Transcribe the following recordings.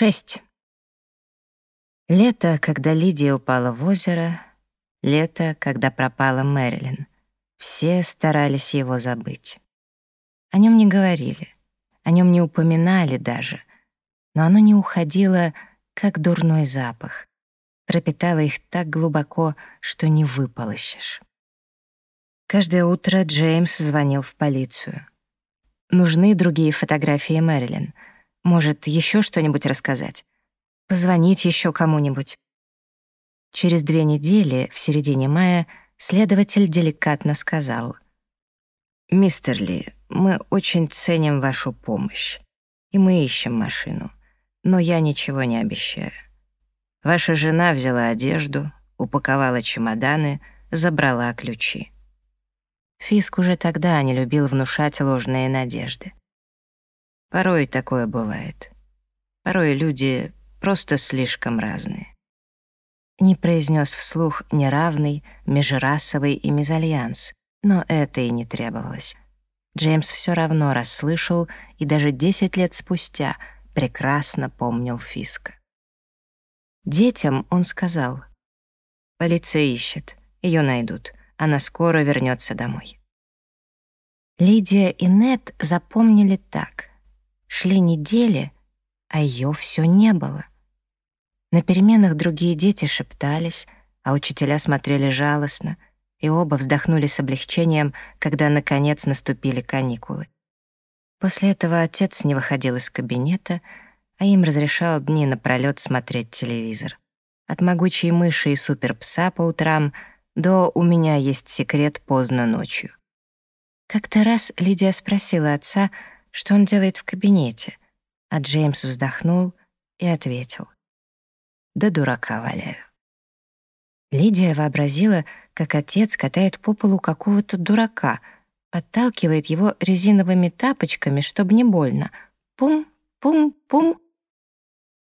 6. Лето, когда Лидия упала в озеро, лето, когда пропала Мэрилин. Все старались его забыть. О нем не говорили, о нем не упоминали даже, но оно не уходило, как дурной запах, пропитало их так глубоко, что не выполощешь. Каждое утро Джеймс звонил в полицию. Нужны другие фотографии Мэрилин — может, еще что-нибудь рассказать? Позвонить еще кому-нибудь? Через две недели, в середине мая, следователь деликатно сказал. «Мистер Ли, мы очень ценим вашу помощь, и мы ищем машину, но я ничего не обещаю. Ваша жена взяла одежду, упаковала чемоданы, забрала ключи». Фиск уже тогда не любил внушать ложные надежды. Порой такое бывает. Порой люди просто слишком разные. Не произнес вслух неравный, межрасовый и мезальянс, но это и не требовалось. Джеймс все равно расслышал и даже десять лет спустя прекрасно помнил Фиска. Детям он сказал, «Полиция ищет, ее найдут, она скоро вернется домой». Лидия и Нет запомнили так. Шли недели, а ее все не было. На переменах другие дети шептались, а учителя смотрели жалостно, и оба вздохнули с облегчением, когда, наконец, наступили каникулы. После этого отец не выходил из кабинета, а им разрешал дни напролёт смотреть телевизор. От могучей мыши и суперпса по утрам до «у меня есть секрет поздно ночью». Как-то раз Лидия спросила отца, что он делает в кабинете, а Джеймс вздохнул и ответил. «Да дурака валяю». Лидия вообразила, как отец катает по полу какого-то дурака, подталкивает его резиновыми тапочками, чтобы не больно. Пум-пум-пум.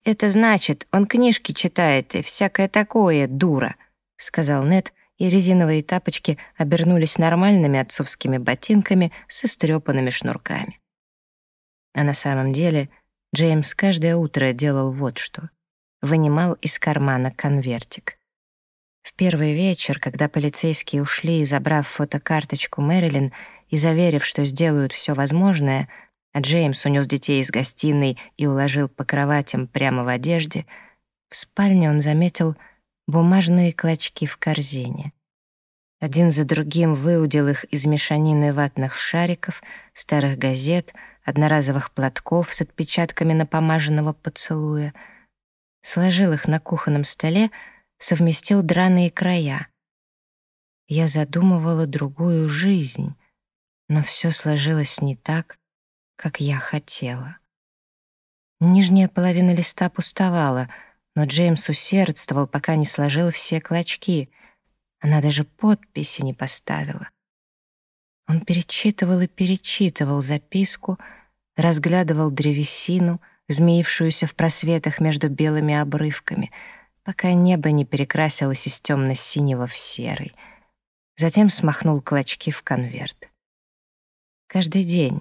«Это значит, он книжки читает и всякое такое, дура», — сказал Нед, и резиновые тапочки обернулись нормальными отцовскими ботинками с истрепанными шнурками. А на самом деле Джеймс каждое утро делал вот что. Вынимал из кармана конвертик. В первый вечер, когда полицейские ушли, забрав фотокарточку Мэрилин и заверив, что сделают все возможное, а Джеймс унес детей из гостиной и уложил по кроватям прямо в одежде, в спальне он заметил бумажные клочки в корзине. Один за другим выудил их из мешанины ватных шариков, старых газет — одноразовых платков с отпечатками напомаженного поцелуя, сложил их на кухонном столе, совместил драные края. Я задумывала другую жизнь, но все сложилось не так, как я хотела. Нижняя половина листа пустовала, но Джеймс усердствовал, пока не сложил все клочки. Она даже подписи не поставила. Он перечитывал и перечитывал записку, разглядывал древесину, змеившуюся в просветах между белыми обрывками, пока небо не перекрасилось из темно-синего в серый. Затем смахнул клочки в конверт. Каждый день,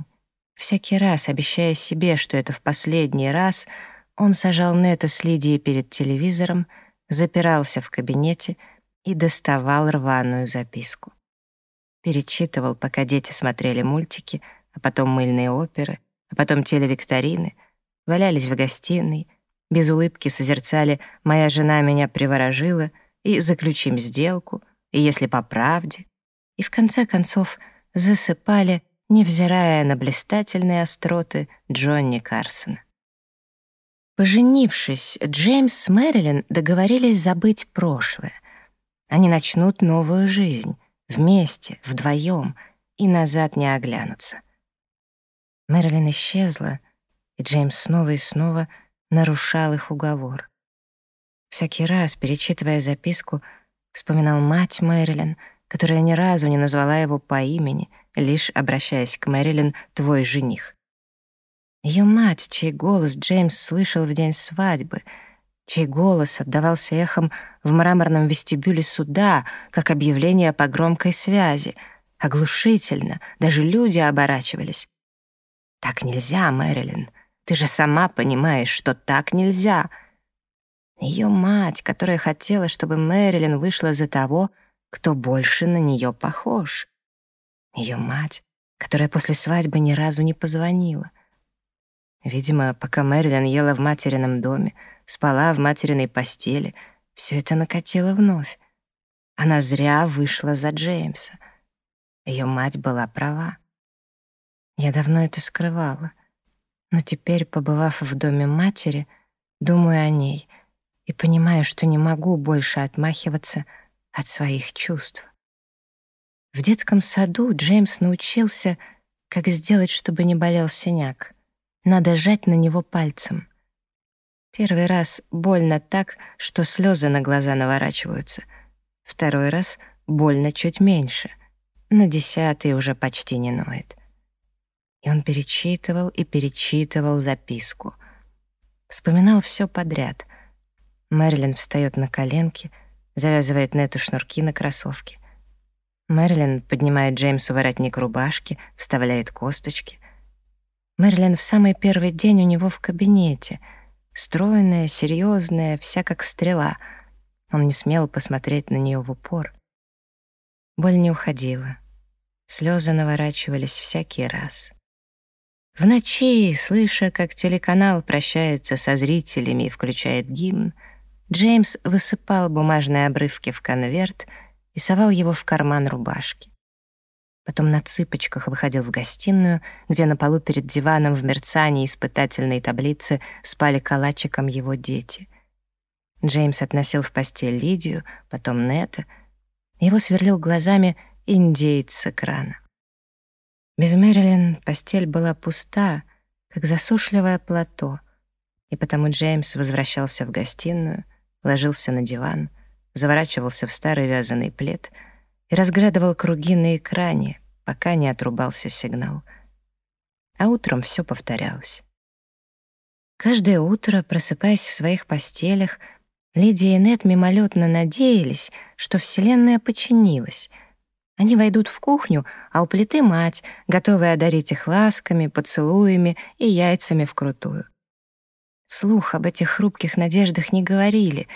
всякий раз обещая себе, что это в последний раз, он сажал Нета с Лидией перед телевизором, запирался в кабинете и доставал рваную записку перечитывал, пока дети смотрели мультики, а потом мыльные оперы, а потом телевикторины, валялись в гостиной, без улыбки созерцали «Моя жена меня приворожила» и «Заключим сделку», и «Если по правде», и в конце концов засыпали, невзирая на блистательные остроты Джонни Карсона. Поженившись, Джеймс с Мэрилин договорились забыть прошлое. Они начнут новую жизнь, Вместе, вдвоем, и назад не оглянутся. Мэрилин исчезла, и Джеймс снова и снова нарушал их уговор. Всякий раз, перечитывая записку, вспоминал мать Мэрилин, которая ни разу не назвала его по имени, лишь обращаясь к Мэрилин «твой жених». Ее мать, чей голос Джеймс слышал в день свадьбы — чей голос отдавался эхом в мраморном вестибюле суда, как объявление по громкой связи. Оглушительно, даже люди оборачивались. «Так нельзя, Мэрилин. Ты же сама понимаешь, что так нельзя. Ее мать, которая хотела, чтобы Мэрилин вышла за того, кто больше на нее похож. Ее мать, которая после свадьбы ни разу не позвонила. Видимо, пока Мэрилин ела в материном доме, спала в материной постели, все это накатило вновь. Она зря вышла за Джеймса. Ее мать была права. Я давно это скрывала. Но теперь, побывав в доме матери, думаю о ней и понимаю, что не могу больше отмахиваться от своих чувств. В детском саду Джеймс научился, как сделать, чтобы не болел синяк. Надо жать на него пальцем. Первый раз больно так, что слезы на глаза наворачиваются. Второй раз больно чуть меньше. На десятый уже почти не ноет. И он перечитывал и перечитывал записку. Вспоминал все подряд. Мэрилин встает на коленки, завязывает Нету шнурки на кроссовке. Мэрилин поднимает Джеймсу воротник рубашки, вставляет косточки. Мэрилин в самый первый день у него в кабинете. Стройная, серьезная, вся как стрела. Он не смел посмотреть на нее в упор. Боль не уходила. Слезы наворачивались всякий раз. В ночи, слыша, как телеканал прощается со зрителями и включает гимн, Джеймс высыпал бумажные обрывки в конверт и совал его в карман рубашки. Потом на цыпочках выходил в гостиную, где на полу перед диваном в мерцании испытательной таблицы спали калачиком его дети. Джеймс относил в постель Лидию, потом Нета. Его сверлил глазами индеец с экрана. Без Мэрилин постель была пуста, как засушливое плато, и потому Джеймс возвращался в гостиную, ложился на диван, заворачивался в старый вязаный плед и разглядывал круги на экране, пока не отрубался сигнал. А утром все повторялось. Каждое утро, просыпаясь в своих постелях, Лидия и Нет мимолетно надеялись, что Вселенная починилась — они войдут в кухню, а у плиты мать, готовая одарить их ласками, поцелуями и яйцами вкрутую. Вслух об этих хрупких надеждах не говорили,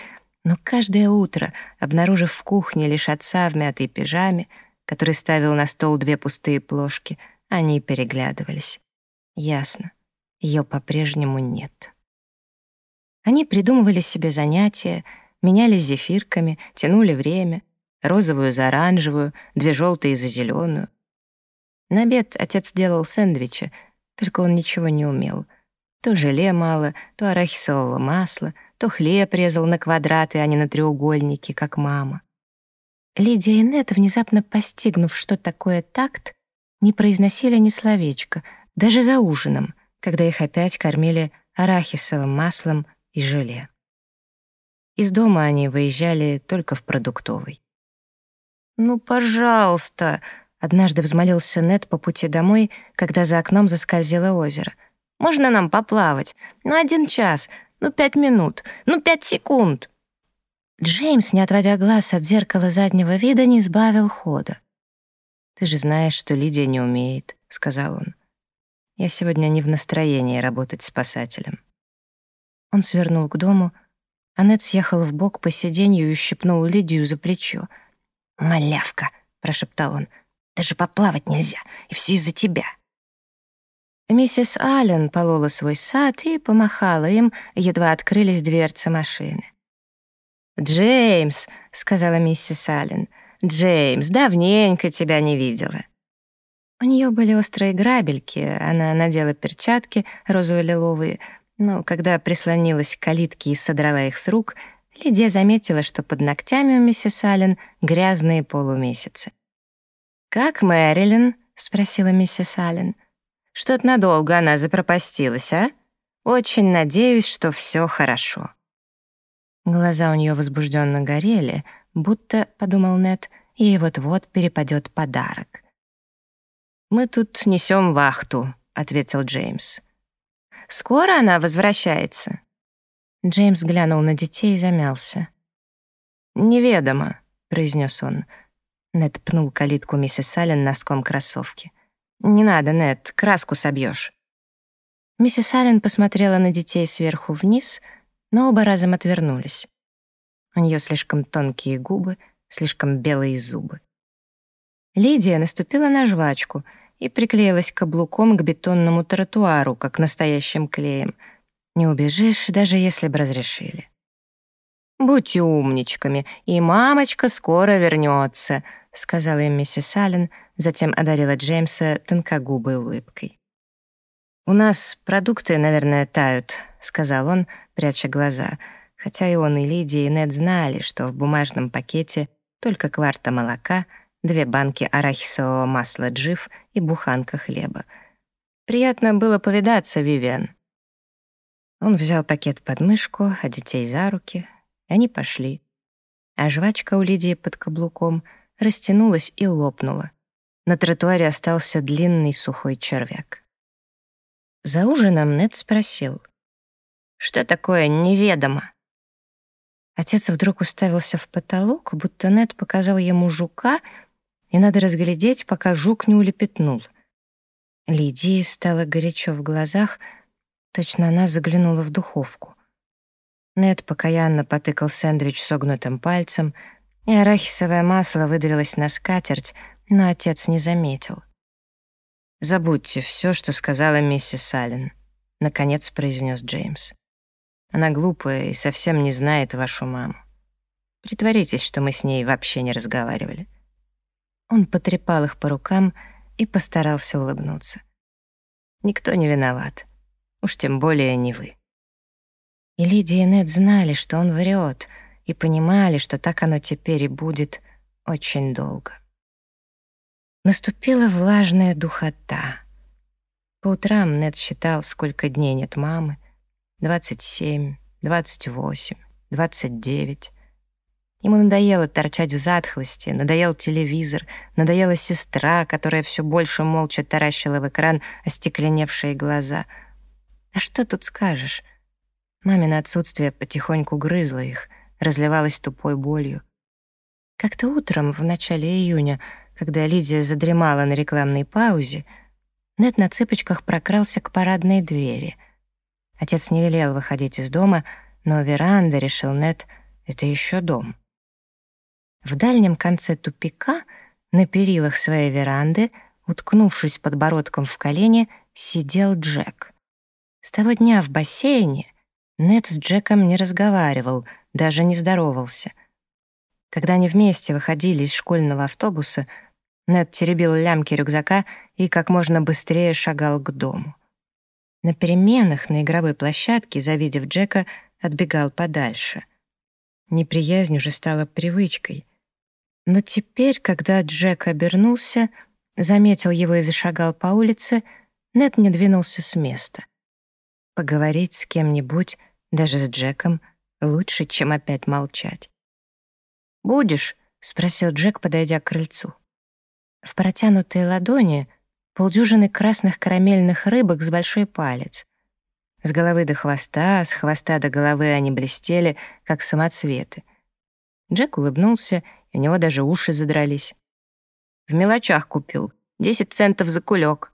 но каждое утро, обнаружив в кухне лишь отца в мятой пижаме, который ставил на стол две пустые плошки, они переглядывались. Ясно, ее по-прежнему нет. Они придумывали себе занятия, менялись зефирками, тянули время, розовую за оранжевую, две желтые за зеленую. На обед отец делал сэндвичи, только он ничего не умел. То желе мало, то арахисового масла, то хлеб резал на квадраты, а не на треугольники, как мама. Лидия и Нет, внезапно постигнув, что такое такт, не произносили ни словечка, даже за ужином, когда их опять кормили арахисовым маслом и желе. Из дома они выезжали только в продуктовый. «Ну, пожалуйста!» — однажды взмолился Нед по пути домой, когда за окном заскользило озеро. «Можно нам поплавать? Ну, один час, ну, пять минут, ну, пять секунд!» Джеймс, не отводя глаз от зеркала заднего вида, не сбавил хода. «Ты же знаешь, что Лидия не умеет», — сказал он. «Я сегодня не в настроении работать спасателем». Он свернул к дому, а Нед съехал в бок по сиденью и ущипнул Лидию за плечо — «Малявка», — прошептал он, — «даже поплавать нельзя, и все из-за тебя». Миссис Аллен полола свой сад и помахала им, едва открылись дверцы машины. «Джеймс», — сказала миссис Аллен, — «Джеймс, давненько тебя не видела». У нее были острые грабельки, она надела перчатки розово-лиловые, но когда прислонилась к калитке и содрала их с рук — Лидия заметила, что под ногтями у миссис Аллен грязные полумесяцы. «Как Мэрилин?» — спросила миссис Аллен. «Что-то надолго она запропастилась, а? Очень надеюсь, что все хорошо». Глаза у нее возбужденно горели, будто, — подумал Нет, — ей вот-вот перепадет подарок. «Мы тут несем вахту», — ответил Джеймс. «Скоро она возвращается?» Джеймс глянул на детей и замялся. «Неведомо», — произнес он. Нед пнул калитку миссис Аллен носком кроссовки. «Не надо, Нед, краску собьешь. Миссис Аллен посмотрела на детей сверху вниз, но оба разом отвернулись. У нее слишком тонкие губы, слишком белые зубы. Лидия наступила на жвачку и приклеилась каблуком к бетонному тротуару, как настоящим клеем. Не убежишь, даже если бы разрешили. «Будьте умничками, и мамочка скоро вернется», — сказала им миссис Аллен, затем одарила Джеймса тонкогубой улыбкой. «У нас продукты, наверное, тают», — сказал он, пряча глаза, хотя и он, и Лидия, и Нед знали, что в бумажном пакете только кварта молока, две банки арахисового масла джив и буханка хлеба. Приятно было повидаться, Вивиан. Он взял пакет под мышку, а детей за руки, они пошли. А жвачка у Лидии под каблуком растянулась и лопнула. На тротуаре остался длинный сухой червяк. За ужином Нед спросил. «Что такое неведомо?» Отец вдруг уставился в потолок, будто Нед показал ему жука, и надо разглядеть, пока жук не улепетнул. Лидии стало горячо в глазах, точно она заглянула в духовку. Нед покаянно потыкал сэндвич согнутым пальцем, и арахисовое масло выдавилось на скатерть, но отец не заметил. «Забудьте все, что сказала миссис Аллен», — наконец произнес Джеймс. «Она глупая и совсем не знает вашу маму. Притворитесь, что мы с ней вообще не разговаривали». Он потрепал их по рукам и постарался улыбнуться. «Никто не виноват. Уж тем более не вы». И Лидия и Нед знали, что он врет, и понимали, что так оно теперь и будет очень долго. Наступила влажная духота. По утрам Нед считал, сколько дней нет мамы. Двадцать семь, двадцать восемь, двадцать девять. Ему надоело торчать в затхлости, надоел телевизор, надоела сестра, которая все больше молча таращила в экран остекленевшие глаза. А что тут скажешь? Мамино отсутствие потихоньку грызло их, разливалось тупой болью. Как-то утром, в начале июня, когда Лидия задремала на рекламной паузе, Нед на цыпочках прокрался к парадной двери. Отец не велел выходить из дома, но веранда, решил Нед, это еще дом. В дальнем конце тупика, на перилах своей веранды, уткнувшись подбородком в колени, сидел Джек. С того дня в бассейне Нед с Джеком не разговаривал, даже не здоровался. Когда они вместе выходили из школьного автобуса — нед теребил лямки рюкзака и как можно быстрее шагал к дому. На переменах на игровой площадке, завидев Джека, отбегал подальше. Неприязнь уже стала привычкой. Но теперь, когда Джек обернулся, заметил его и зашагал по улице, Нед не двинулся с места. Поговорить с кем-нибудь, даже с Джеком, лучше, чем опять молчать. «Будешь?» — спросил Джек, подойдя к крыльцу. В протянутой ладони полдюжины красных карамельных рыбок с большой палец. С головы до хвоста, с хвоста до головы они блестели, как самоцветы. Джек улыбнулся, и у него даже уши задрались. «В мелочах купил. Десять центов за кулек».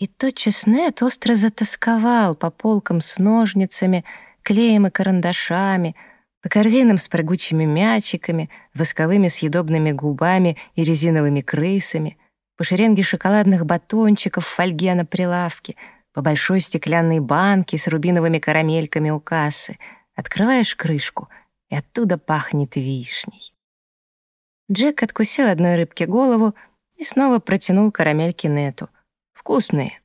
И тотчас Нет остро затасковал по полкам с ножницами, клеем и карандашами — по корзинам с прыгучими мячиками, восковыми съедобными губами и резиновыми крысами, по шеренге шоколадных батончиков в фольге на прилавке, по большой стеклянной банке с рубиновыми карамельками у кассы. Открываешь крышку, и оттуда пахнет вишней. Джек откусил одной рыбке голову и снова протянул карамельки Нету. «Вкусные».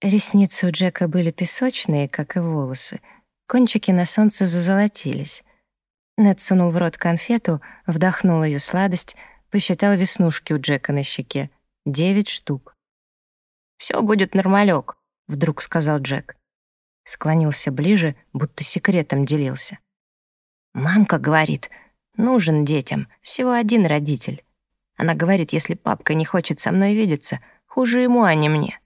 Ресницы у Джека были песочные, как и волосы — Кончики на солнце зазолотились. Нед сунул в рот конфету, вдохнул ее сладость, посчитал веснушки у Джека на щеке. Девять штук. «Все будет нормалек», — вдруг сказал Джек. Склонился ближе, будто секретом делился. «Мамка говорит, нужен детям всего один родитель. Она говорит, если папка не хочет со мной видеться, хуже ему, а не мне».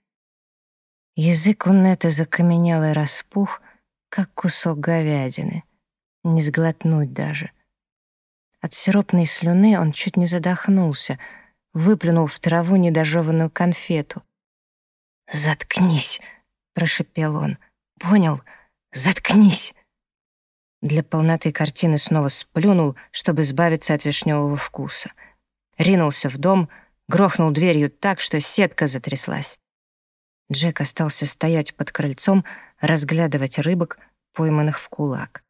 Язык у Нета закаменел и распух, как кусок говядины. Не сглотнуть даже. От сиропной слюны он чуть не задохнулся, выплюнул в траву недожеванную конфету. «Заткнись!» прошипел он. «Понял? Заткнись!» Для полноты картины снова сплюнул, чтобы избавиться от вишневого вкуса. Ринулся в дом, грохнул дверью так, что сетка затряслась. Джек остался стоять под крыльцом, разглядывать рыбок, пойманных в кулак.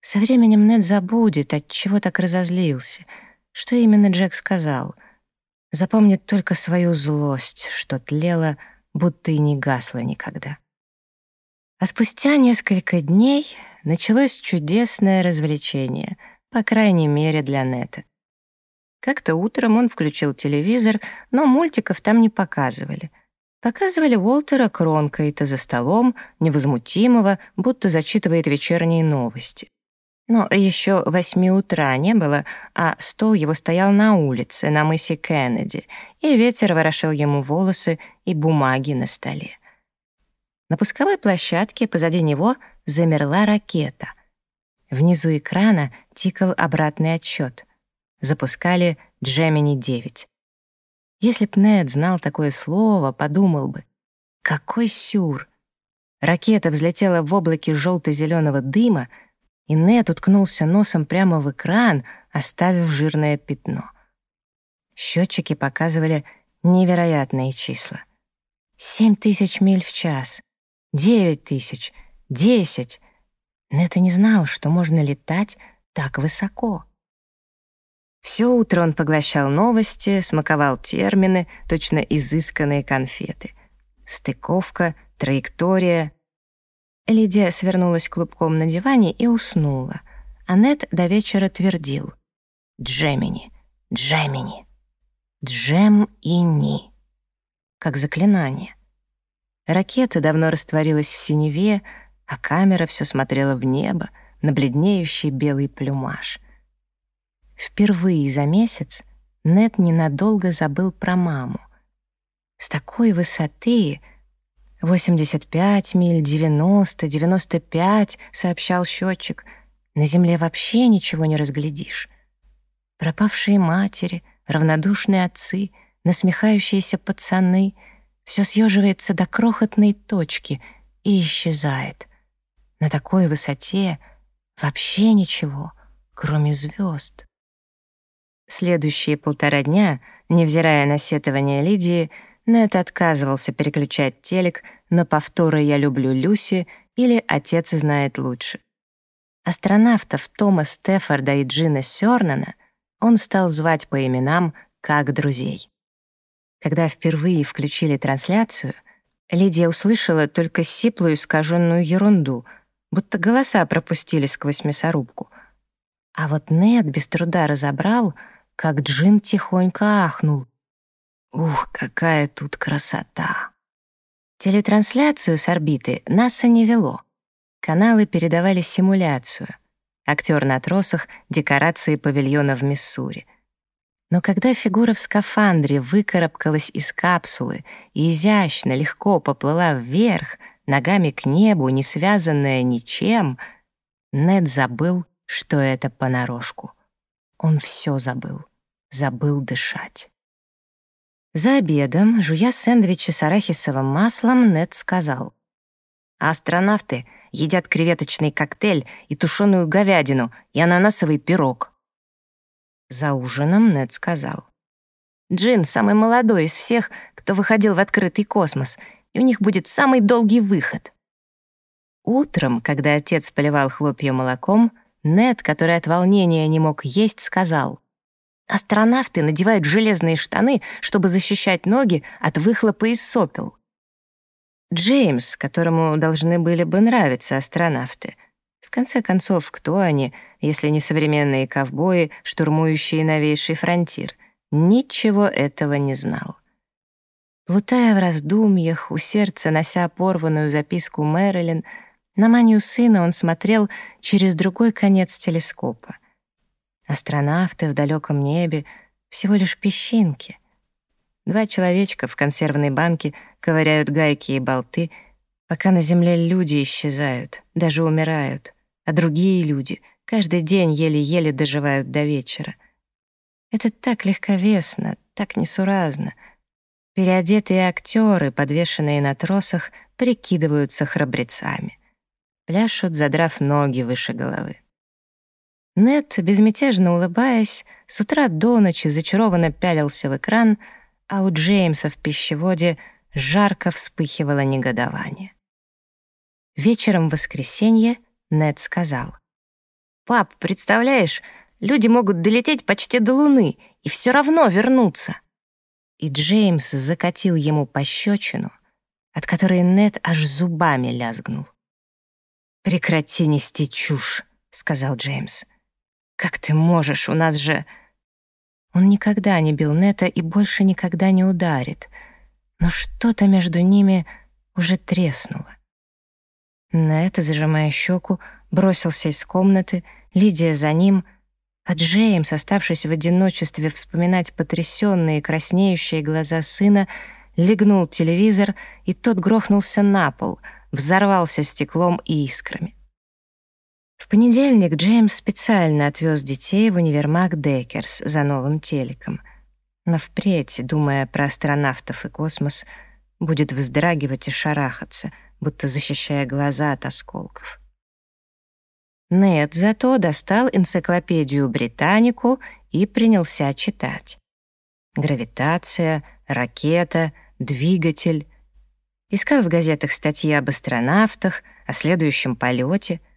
Со временем Нед забудет, от чего так разозлился, что именно Джек сказал. Запомнит только свою злость, что тлела, будто и не гасла никогда. А спустя несколько дней началось чудесное развлечение, по крайней мере для Нета. Как-то утром он включил телевизор, но мультиков там не показывали. Показывали Уолтера Кронкайта за столом, невозмутимого, будто зачитывает вечерние новости. Но еще восьми утра не было, а стол его стоял на улице, на мысе Кеннеди, и ветер ворошил ему волосы и бумаги на столе. На пусковой площадке позади него замерла ракета. Внизу экрана тикал обратный отсчет. Запускали Джемини-9. Если б Нед знал такое слово, подумал бы, какой сюр. Ракета взлетела в облаке желто-зеленого дыма, и Нед уткнулся носом прямо в экран, оставив жирное пятно. Счетчики показывали невероятные числа. Семь тысяч миль в час, девять тысяч, десять. Нед и не знал, что можно летать так высоко. Все утро он поглощал новости, смаковал термины, точно изысканные конфеты. Стыковка, траектория. Лидия свернулась клубком на диване и уснула. Аннет до вечера твердил. «Джемини, Джемини, Джем и Ни». Как заклинание. Ракета давно растворилась в синеве, а камера все смотрела в небо, на бледнеющий белый плюмаж — Впервые за месяц Нет ненадолго забыл про маму. С такой высоты 85 миль, 90, 95, сообщал счетчик. На земле вообще ничего не разглядишь. Пропавшие матери, равнодушные отцы, насмехающиеся пацаны — все съеживается до крохотной точки и исчезает. На такой высоте вообще ничего, кроме звезд. Следующие полтора дня, невзирая на сетование Лидии, Нэт отказывался переключать телек на повторы «Я люблю Люси» или «Отец знает лучше». Астронавтов Тома Стефорда и Джина Сёрнана он стал звать по именам как друзей. Когда впервые включили трансляцию, Лидия услышала только сиплую искаженную ерунду, будто голоса пропустили сквозь мясорубку. А вот Нед без труда разобрал — как Джин тихонько ахнул. «Ух, какая тут красота!» Телетрансляцию с орбиты НАСА не вело. Каналы передавали симуляцию. Актер на тросах, декорации павильона в Миссури. Но когда фигура в скафандре выкарабкалась из капсулы и изящно, легко поплыла вверх, ногами к небу, не связанная ничем, Нед забыл, что это понарошку. Он все забыл. Забыл дышать. За обедом, жуя сэндвичи с арахисовым маслом, Нед сказал. «Астронавты едят креветочный коктейль и тушеную говядину и ананасовый пирог». За ужином Нед сказал. «Джин самый молодой из всех, кто выходил в открытый космос, и у них будет самый долгий выход». Утром, когда отец поливал хлопья молоком, Нед, который от волнения не мог есть, сказал, «Астронавты надевают железные штаны, чтобы защищать ноги от выхлопа из сопел». Джеймс, которому должны были бы нравиться астронавты. В конце концов, кто они, если не современные ковбои, штурмующие новейший фронтир? Ничего этого не знал. Плутая в раздумьях, у сердца нося порванную записку Мэрилин, на манию сына он смотрел через другой конец телескопа. Астронавты в далеком небе — всего лишь песчинки. Два человечка в консервной банке ковыряют гайки и болты, пока на Земле люди исчезают, даже умирают, а другие люди каждый день еле-еле доживают до вечера. Это так легковесно, так несуразно. Переодетые актеры, подвешенные на тросах, прикидываются храбрецами. Пляшут, задрав ноги выше головы. Нет, безмятежно улыбаясь, с утра до ночи зачарованно пялился в экран, а у Джеймса в пищеводе жарко вспыхивало негодование. Вечером в воскресенье Нед сказал. «Пап, представляешь, люди могут долететь почти до Луны и все равно вернуться». И Джеймс закатил ему пощечину, от которой Нед аж зубами лязгнул. «Прекрати нести чушь», — сказал Джеймс. «Как ты можешь? У нас же...» Он никогда не бил Нета и больше никогда не ударит. Но что-то между ними уже треснуло. Нет, зажимая щеку, бросился из комнаты, Лидия за ним, а Джеймс, оставшись в одиночестве вспоминать потрясенные краснеющие глаза сына, легнул телевизор, и тот грохнулся на пол, взорвался стеклом и искрами. В понедельник Джеймс специально отвез детей в универмаг Деккерс за новым телеком. Но впредь, думая про астронавтов и космос, будет вздрагивать и шарахаться, будто защищая глаза от осколков. Нед зато достал энциклопедию «Британику» и принялся читать. Гравитация, ракета, двигатель. Искал в газетах статьи об астронавтах, о следующем полете —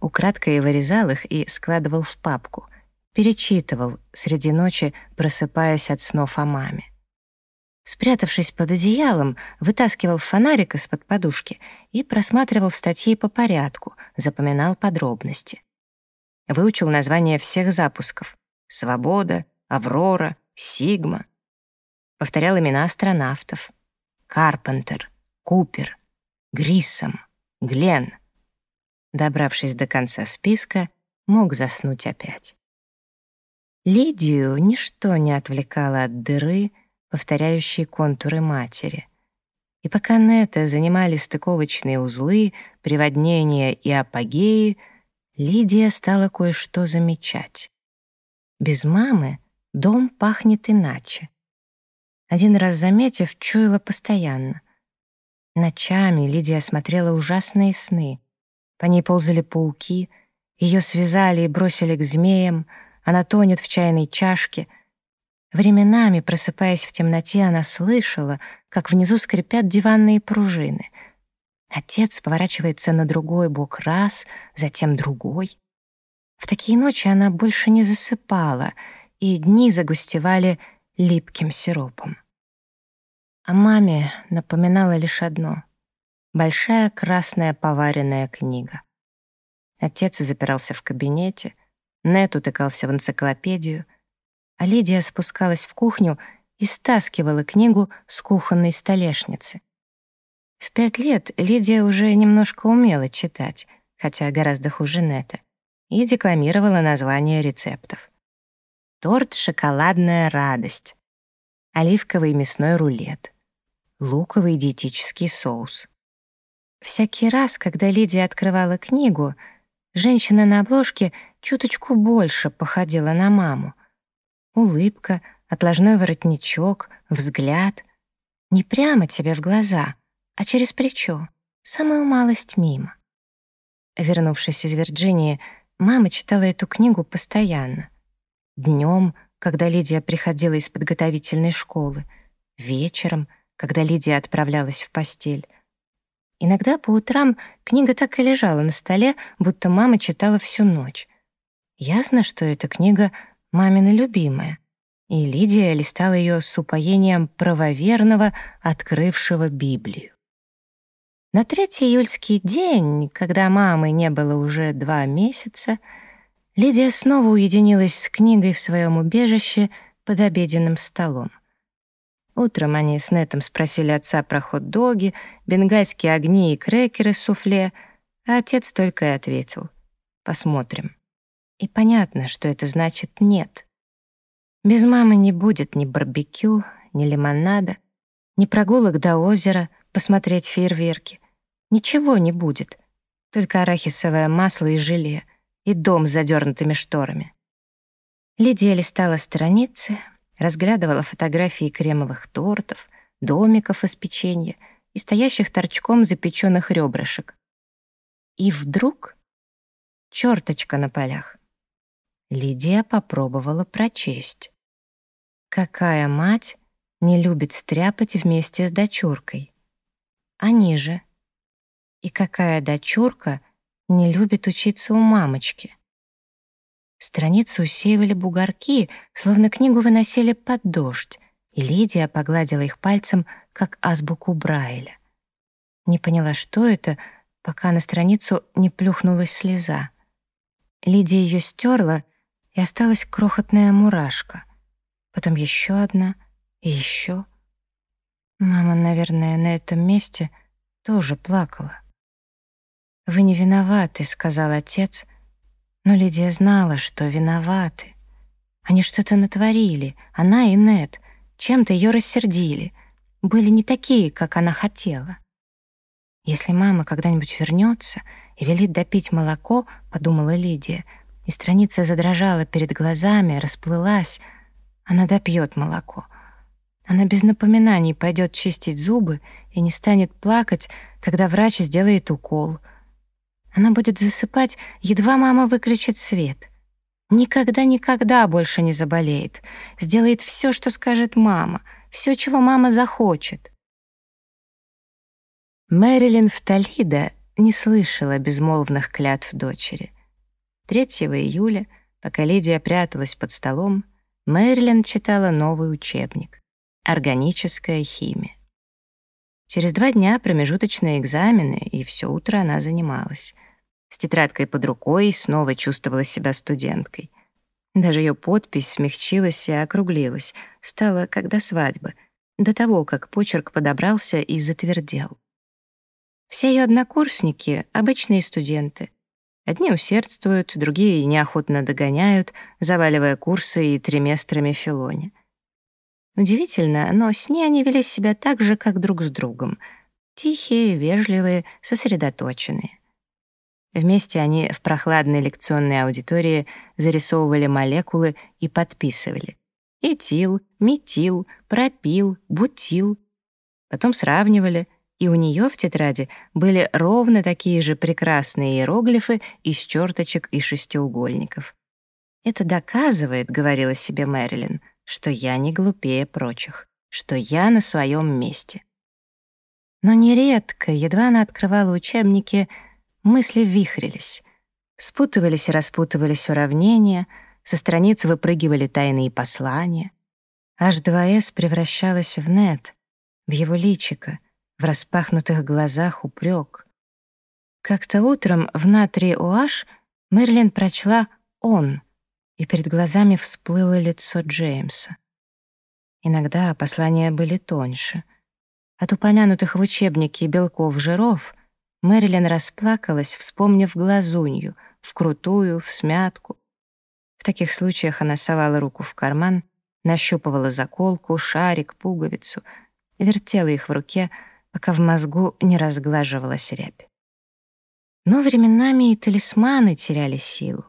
Украдкой вырезал их и складывал в папку. Перечитывал среди ночи, просыпаясь от снов о маме. Спрятавшись под одеялом, вытаскивал фонарик из-под подушки и просматривал статьи по порядку, запоминал подробности. Выучил названия всех запусков — «Свобода», «Аврора», «Сигма». Повторял имена астронавтов — Карпентер, Купер, Гриссом, Гленн. Добравшись до конца списка, мог заснуть опять. Лидию ничто не отвлекало от дыры, повторяющей контуры матери. И пока Нета занимали стыковочные узлы, приводнения и апогеи, Лидия стала кое-что замечать. Без мамы дом пахнет иначе. Один раз заметив, чуяла постоянно. Ночами Лидия смотрела ужасные сны. По ней ползали пауки, ее связали и бросили к змеям, она тонет в чайной чашке. Временами, просыпаясь в темноте, она слышала, как внизу скрипят диванные пружины. Отец поворачивается на другой бок раз, затем другой. В такие ночи она больше не засыпала, и дни загустевали липким сиропом. О маме напоминала лишь одно большая красная поваренная книга. Отец запирался в кабинете, Нет утыкался в энциклопедию, а Лидия спускалась в кухню и стаскивала книгу с кухонной столешницы. В пять лет Лидия уже немножко умела читать, хотя гораздо хуже Нета, и декламировала названия рецептов. Торт «Шоколадная радость», оливковый мясной рулет, луковый диетический соус, Всякий раз, когда Лидия открывала книгу, женщина на обложке чуточку больше походила на маму. Улыбка, отложной воротничок, взгляд. Не прямо тебе в глаза, а через плечо, самую малость мимо. Вернувшись из Вирджинии, мама читала эту книгу постоянно. Днем, когда Лидия приходила из подготовительной школы, вечером, когда Лидия отправлялась в постель, Иногда по утрам книга так и лежала на столе, будто мама читала всю ночь. Ясно, что эта книга мамина любимая, и Лидия листала ее с упоением правоверного, открывшего Библию. На третий июльский день, когда мамы не было уже два месяца, Лидия снова уединилась с книгой в своем убежище под обеденным столом. Утром они с Нетом спросили отца про хот-доги, бенгальские огни и крекеры с суфле, а отец только и ответил «Посмотрим». И понятно, что это значит «нет». Без мамы не будет ни барбекю, ни лимонада, ни прогулок до озера посмотреть фейерверки. Ничего не будет, только арахисовое масло и желе, и дом с задернутыми шторами. Лидия листала страницы, разглядывала фотографии кремовых тортов, домиков из печенья и стоящих торчком запеченных ребрышек. И вдруг черточка на полях. Лидия попробовала прочесть. Какая мать не любит стряпать вместе с дочуркой? А ниже? И какая дочурка не любит учиться у мамочки? Страницы усеивали бугорки, словно книгу выносили под дождь, и Лидия погладила их пальцем, как азбуку Брайля. Не поняла, что это, пока на страницу не плюхнулась слеза. Лидия ее стерла, и осталась крохотная мурашка. Потом еще одна и еще. Мама, наверное, на этом месте тоже плакала. «Вы не виноваты», — сказал отец, но Лидия знала, что виноваты. Они что-то натворили, она и Нет, чем-то ее рассердили, были не такие, как она хотела. Если мама когда-нибудь вернется и велит допить молоко, подумала Лидия, и страница задрожала перед глазами, расплылась, она допьет молоко. Она без напоминаний пойдет чистить зубы и не станет плакать, когда врач сделает укол — она будет засыпать, едва мама выключит свет. Никогда-никогда больше не заболеет. Сделает все, что скажет мама, все, чего мама захочет. Мэрилин в Толидо не слышала безмолвных клятв дочери. 3 июля, пока Лидия пряталась под столом, Мэрилин читала новый учебник «Органическая химия». Через два дня промежуточные экзамены, и все утро она занималась — с тетрадкой под рукой снова чувствовала себя студенткой. Даже ее подпись смягчилась и округлилась, стала как до свадьбы, до того, как почерк подобрался и затвердел. Все ее однокурсники — обычные студенты. Одни усердствуют, другие неохотно догоняют, заваливая курсы и триместрами филоне. Удивительно, но с ней они вели себя так же, как друг с другом. Тихие, вежливые, сосредоточенные. Вместе они в прохладной лекционной аудитории зарисовывали молекулы и подписывали. Этил, метил, пропил, бутил. Потом сравнивали, и у нее в тетради были ровно такие же прекрасные иероглифы из черточек и шестиугольников. «Это доказывает, — говорила себе Мэрилин, — что я не глупее прочих, что я на своем месте». Но нередко, едва она открывала учебники, — Мысли вихрились. Спутывались и распутывались уравнения, со страниц выпрыгивали тайные послания. H2S превращалась в нет, в его личико, в распахнутых глазах упрек. Как-то утром в натрии OH Мерлин прочла «он», и перед глазами всплыло лицо Джеймса. Иногда послания были тоньше. От упомянутых в учебнике белков-жиров Мэрилин расплакалась, вспомнив глазунью, вкрутую, в смятку. В таких случаях она совала руку в карман, нащупывала заколку, шарик, пуговицу, вертела их в руке, пока в мозгу не разглаживалась рябь. Но временами и талисманы теряли силу.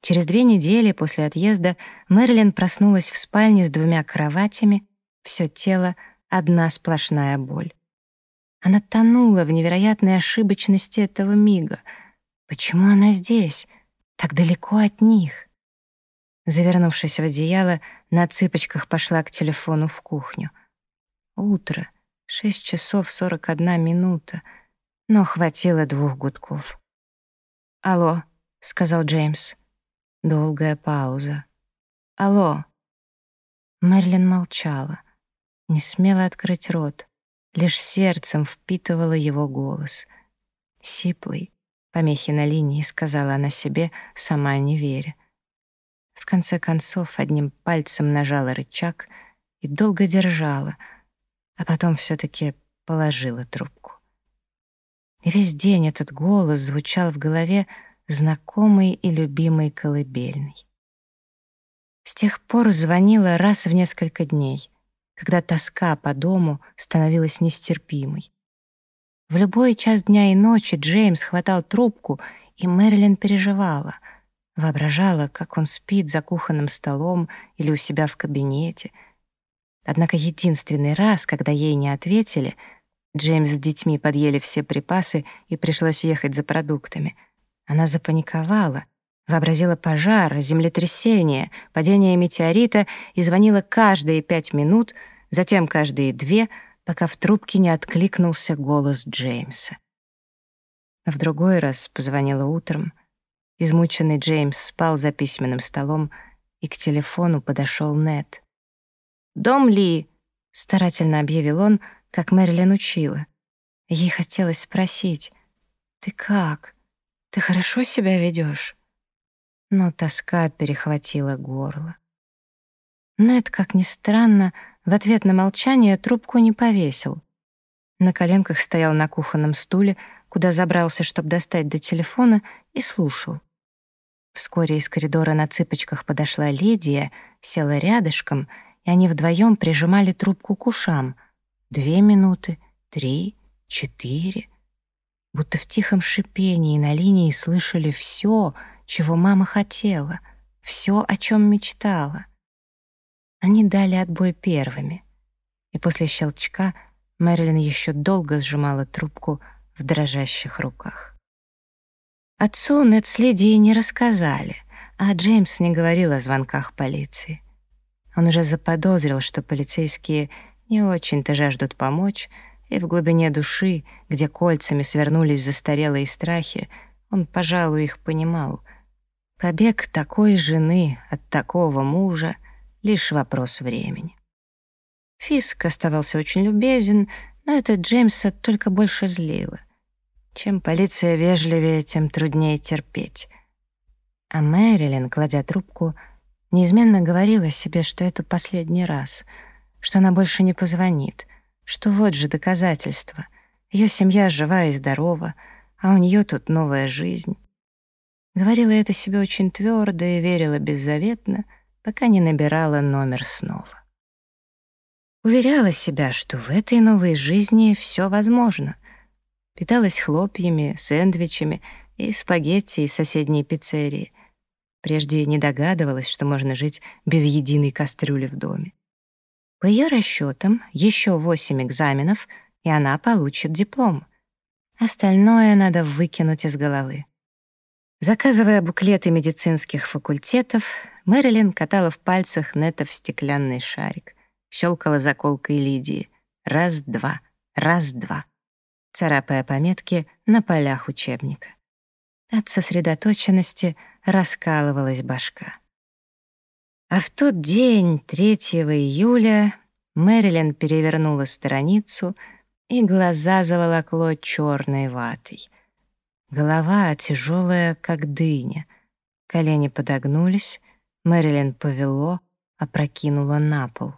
Через две недели после отъезда Мэрилин проснулась в спальне с двумя кроватями, все тело — одна сплошная боль. Она тонула в невероятной ошибочности этого мига. Почему она здесь, так далеко от них? Завернувшись в одеяло, на цыпочках пошла к телефону в кухню. Утро, шесть часов сорок одна минута, но хватило двух гудков. «Алло», — сказал Джеймс. Долгая пауза. «Алло». Мерлин молчала, не смела открыть рот лишь сердцем впитывала его голос. Сиплый, помехи на линии, сказала она себе, сама не веря. В конце концов, одним пальцем нажала рычаг и долго держала, а потом все таки положила трубку. И весь день этот голос звучал в голове знакомый и любимый колыбельный. С тех пор звонила раз в несколько дней — когда тоска по дому становилась нестерпимой. В любой час дня и ночи Джеймс хватал трубку, и Мэрилин переживала, воображала, как он спит за кухонным столом или у себя в кабинете. Однако единственный раз, когда ей не ответили, Джеймс с детьми подъели все припасы и пришлось ехать за продуктами. Она запаниковала, вообразила пожар, землетрясение, падение метеорита и звонила каждые пять минут, затем каждые две, пока в трубке не откликнулся голос Джеймса. В другой раз позвонила утром. Измученный Джеймс спал за письменным столом, и к телефону подошел Нет. «Дом Ли!» — старательно объявил он, как Мэрилин учила. Ей хотелось спросить, «Ты как? Ты хорошо себя ведешь? Но тоска перехватила горло. Нет, как ни странно, в ответ на молчание трубку не повесил. На коленках стоял на кухонном стуле, куда забрался, чтобы достать до телефона, и слушал. Вскоре из коридора на цыпочках подошла Лидия, села рядышком, и они вдвоем прижимали трубку к ушам. Две минуты, три, четыре. Будто в тихом шипении на линии слышали все, чего мама хотела, все, о чем мечтала. Они дали отбой первыми, и после щелчка Мэрилин еще долго сжимала трубку в дрожащих руках. Отцу Нед с Лидией не рассказали, а Джеймс не говорил о звонках полиции. Он уже заподозрил, что полицейские не очень-то жаждут помочь, и в глубине души, где кольцами свернулись застарелые страхи, он, пожалуй, их понимал. Побег такой жены от такого мужа — лишь вопрос времени. Фиск оставался очень любезен, но это Джеймса только больше злило. Чем полиция вежливее, тем труднее терпеть. А Мэрилин, кладя трубку, неизменно говорила себе, что это последний раз, что она больше не позвонит, что вот же доказательство. Ее семья жива и здорова, а у нее тут новая жизнь. Говорила это себе очень твердо и верила беззаветно, пока не набирала номер снова. Уверяла себя, что в этой новой жизни все возможно — Питалась хлопьями, сэндвичами и спагетти из соседней пиццерии. Прежде не догадывалась, что можно жить без единой кастрюли в доме. По ее расчетам, еще восемь экзаменов, и она получит диплом. Остальное надо выкинуть из головы. Заказывая буклеты медицинских факультетов, Мэрилин катала в пальцах Нетов стеклянный шарик, щелкала заколкой Лидии. Раз-два, раз-два царапая пометки на полях учебника. От сосредоточенности раскалывалась башка. А в тот день, 3 июля, Мэрилин перевернула страницу, и глаза заволокло черной ватой. Голова тяжелая, как дыня. Колени подогнулись, Мэрилин повело, опрокинула на пол.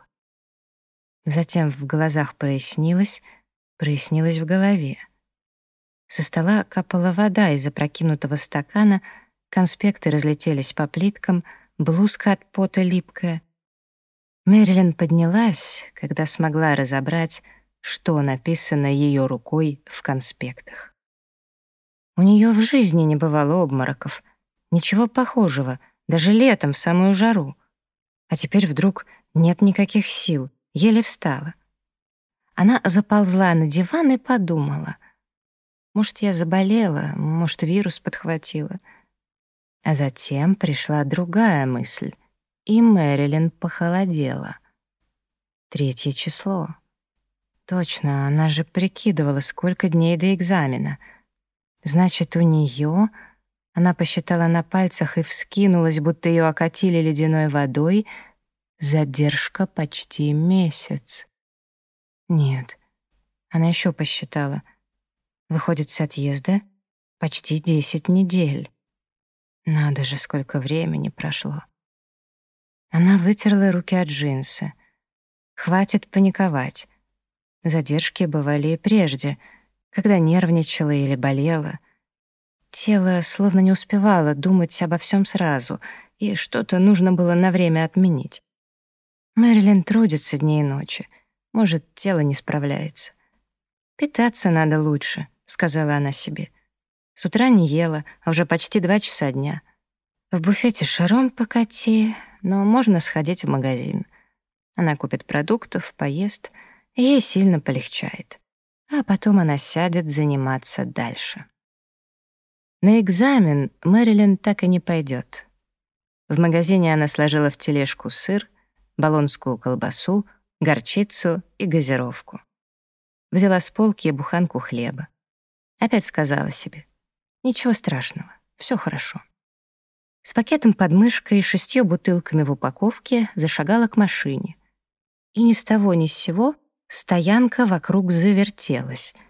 Затем в глазах прояснилось — прояснилось в голове. Со стола капала вода из опрокинутого стакана, конспекты разлетелись по плиткам, блузка от пота липкая. Мэрилин поднялась, когда смогла разобрать, что написано ее рукой в конспектах. У нее в жизни не бывало обмороков, ничего похожего, даже летом в самую жару. А теперь вдруг нет никаких сил, еле встала. Она заползла на диван и подумала. Может, я заболела, может, вирус подхватила. А затем пришла другая мысль, и Мэрилин похолодела. Третье число. Точно, она же прикидывала, сколько дней до экзамена. Значит, у нее... Она посчитала на пальцах и вскинулась, будто ее окатили ледяной водой. Задержка почти месяц. Нет. Она еще посчитала. Выходит, с отъезда почти десять недель. Надо же, сколько времени прошло. Она вытерла руки от джинсы. Хватит паниковать. Задержки бывали и прежде, когда нервничала или болела. Тело словно не успевало думать обо всем сразу, и что-то нужно было на время отменить. Мэрилин трудится дни и ночи — может, тело не справляется. «Питаться надо лучше», — сказала она себе. С утра не ела, а уже почти два часа дня. В буфете шаром покати, но можно сходить в магазин. Она купит продуктов, поест, и ей сильно полегчает. а потом она сядет заниматься дальше. На экзамен Мэрилин так и не пойдет. В магазине она сложила в тележку сыр, болонскую колбасу, горчицу и газировку. Взяла с полки буханку хлеба. Опять сказала себе, ничего страшного, все хорошо. С пакетом под мышкой и шестью бутылками в упаковке зашагала к машине. И ни с того ни с сего стоянка вокруг завертелась —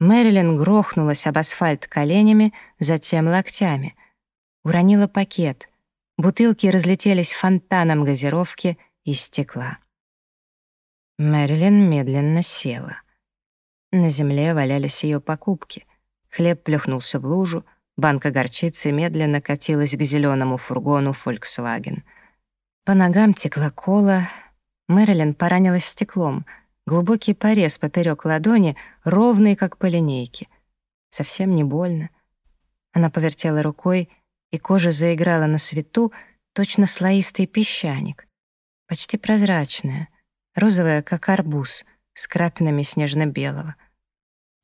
Мэрилин грохнулась об асфальт коленями, затем локтями. Уронила пакет. Бутылки разлетелись фонтаном газировки и стекла. Мэрилин медленно села. На земле валялись ее покупки. Хлеб плюхнулся в лужу, банка горчицы медленно катилась к зеленому фургону Volkswagen. По ногам текла кола. Мэрилин поранилась стеклом — Глубокий порез поперек ладони, ровный, как по линейке. Совсем не больно. Она повертела рукой, и кожа заиграла на свету, точно слоистый песчаник. Почти прозрачная, розовая, как арбуз, с крапинами снежно-белого.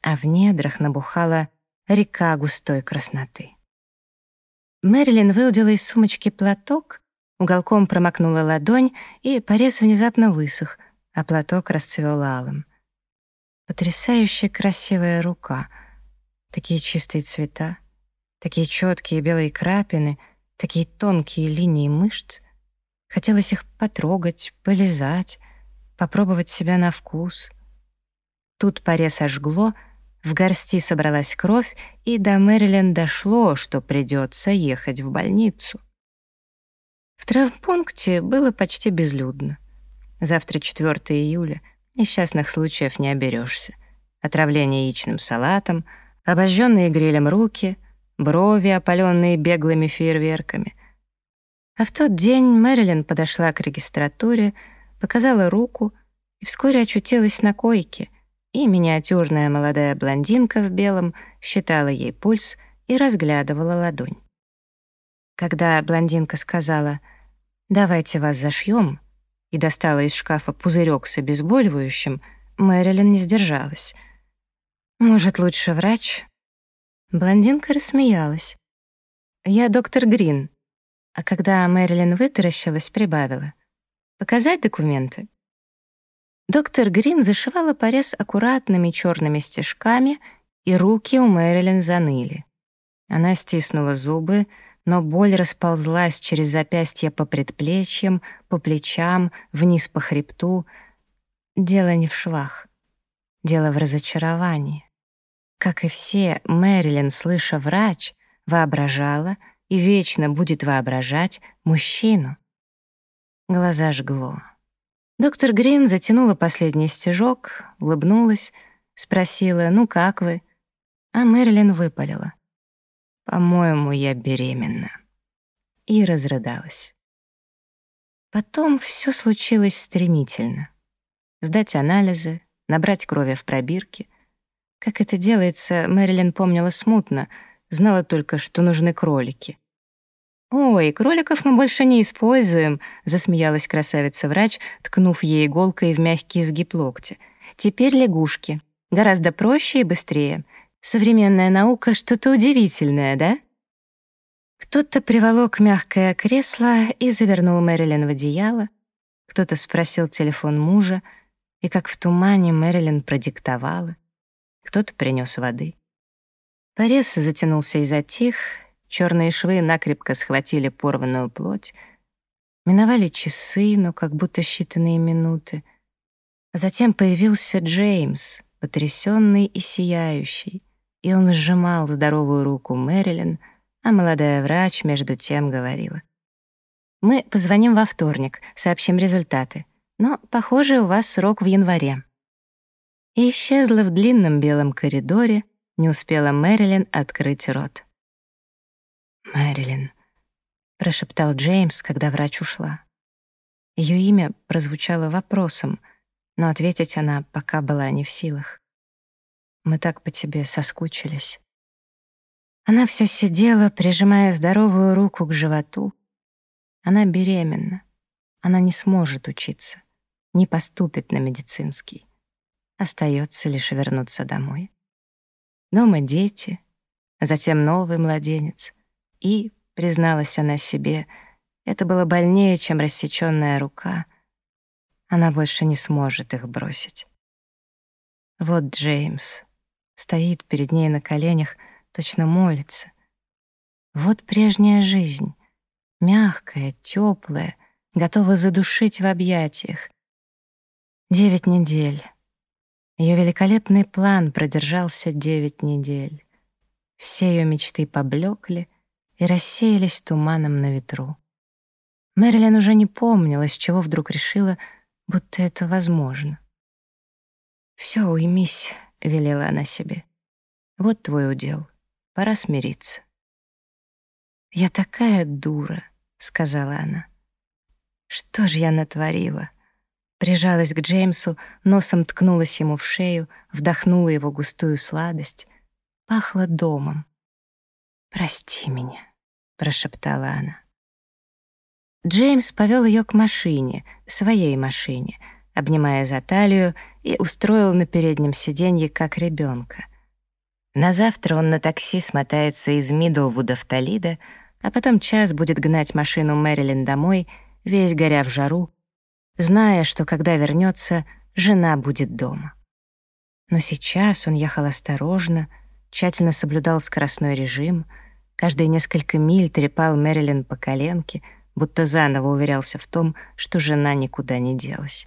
А в недрах набухала река густой красноты. Мэрилин выудила из сумочки платок, уголком промокнула ладонь, и порез внезапно высох, а платок расцвел алым. Потрясающе красивая рука. Такие чистые цвета, такие четкие белые крапины, такие тонкие линии мышц. Хотелось их потрогать, полизать, попробовать себя на вкус. Тут порез ожгло, в горсти собралась кровь, и до Мэрилин дошло, что придется ехать в больницу. В травмпункте было почти безлюдно. Завтра 4 июля, несчастных случаев не оберешься. Отравление яичным салатом, обожженные грилем руки, брови, опаленные беглыми фейерверками. А в тот день Мэрилин подошла к регистратуре, показала руку и вскоре очутилась на койке, и миниатюрная молодая блондинка в белом считала ей пульс и разглядывала ладонь. Когда блондинка сказала «давайте вас зашьем», и достала из шкафа пузырек с обезболивающим, Мэрилин не сдержалась. «Может, лучше врач?» Блондинка рассмеялась. «Я доктор Грин». А когда Мэрилин вытаращилась, прибавила. «Показать документы?» Доктор Грин зашивала порез аккуратными черными стежками, и руки у Мэрилин заныли. Она стиснула зубы, но боль расползлась через запястье по предплечьям, по плечам, вниз по хребту. Дело не в швах. Дело в разочаровании. Как и все, Мэрилин, слыша врач, воображала и вечно будет воображать мужчину. Глаза жгло. Доктор Грин затянула последний стежок, улыбнулась, спросила «Ну как вы?» А Мэрилин выпалила. «По-моему, я беременна». И разрыдалась. Потом все случилось стремительно. Сдать анализы, набрать крови в пробирке. Как это делается, Мэрилин помнила смутно, знала только, что нужны кролики. «Ой, кроликов мы больше не используем», — засмеялась красавица-врач, ткнув ей иголкой в мягкий изгиб локтя. «Теперь лягушки. Гораздо проще и быстрее. Современная наука — что-то удивительное, да?» Кто-то приволок мягкое кресло и завернул Мэрилин в одеяло, кто-то спросил телефон мужа, и как в тумане Мэрилин продиктовала, кто-то принес воды. Порез затянулся и затих, черные швы накрепко схватили порванную плоть, миновали часы, но как будто считанные минуты. Затем появился Джеймс, потрясенный и сияющий и он сжимал здоровую руку Мэрилин, а молодая врач между тем говорила. «Мы позвоним во вторник, сообщим результаты, но, похоже, у вас срок в январе». И исчезла в длинном белом коридоре, не успела Мэрилин открыть рот. «Мэрилин», — прошептал Джеймс, когда врач ушла. Ее имя прозвучало вопросом, но ответить она пока была не в силах. Мы так по тебе соскучились». Она все сидела, прижимая здоровую руку к животу. Она беременна. Она не сможет учиться, не поступит на медицинский. остается лишь вернуться домой. Дома дети, затем новый младенец. И, призналась она себе, это было больнее, чем рассечённая рука. Она больше не сможет их бросить. Вот Джеймс стоит перед ней на коленях, точно молится. Вот прежняя жизнь, мягкая, теплая, готова задушить в объятиях. Девять недель. Ее великолепный план продержался девять недель. Все ее мечты поблекли и рассеялись туманом на ветру. Мэрилин уже не помнила, с чего вдруг решила, будто это возможно. «Все, уймись», — велела она себе. «Вот твой удел. Пора смириться». «Я такая дура», — сказала она. «Что же я натворила?» Прижалась к Джеймсу, носом ткнулась ему в шею, вдохнула его густую сладость. Пахло домом. «Прости меня», — прошептала она. Джеймс повел ее к машине, своей машине, обнимая за талию и устроил на переднем сиденье, как ребенка. На завтра он на такси смотается из Мидлвуда в Толидо, а потом час будет гнать машину Мэрилин домой, весь горя в жару, зная, что когда вернется, жена будет дома. Но сейчас он ехал осторожно, тщательно соблюдал скоростной режим, каждые несколько миль трепал Мэрилин по коленке, будто заново уверялся в том, что жена никуда не делась.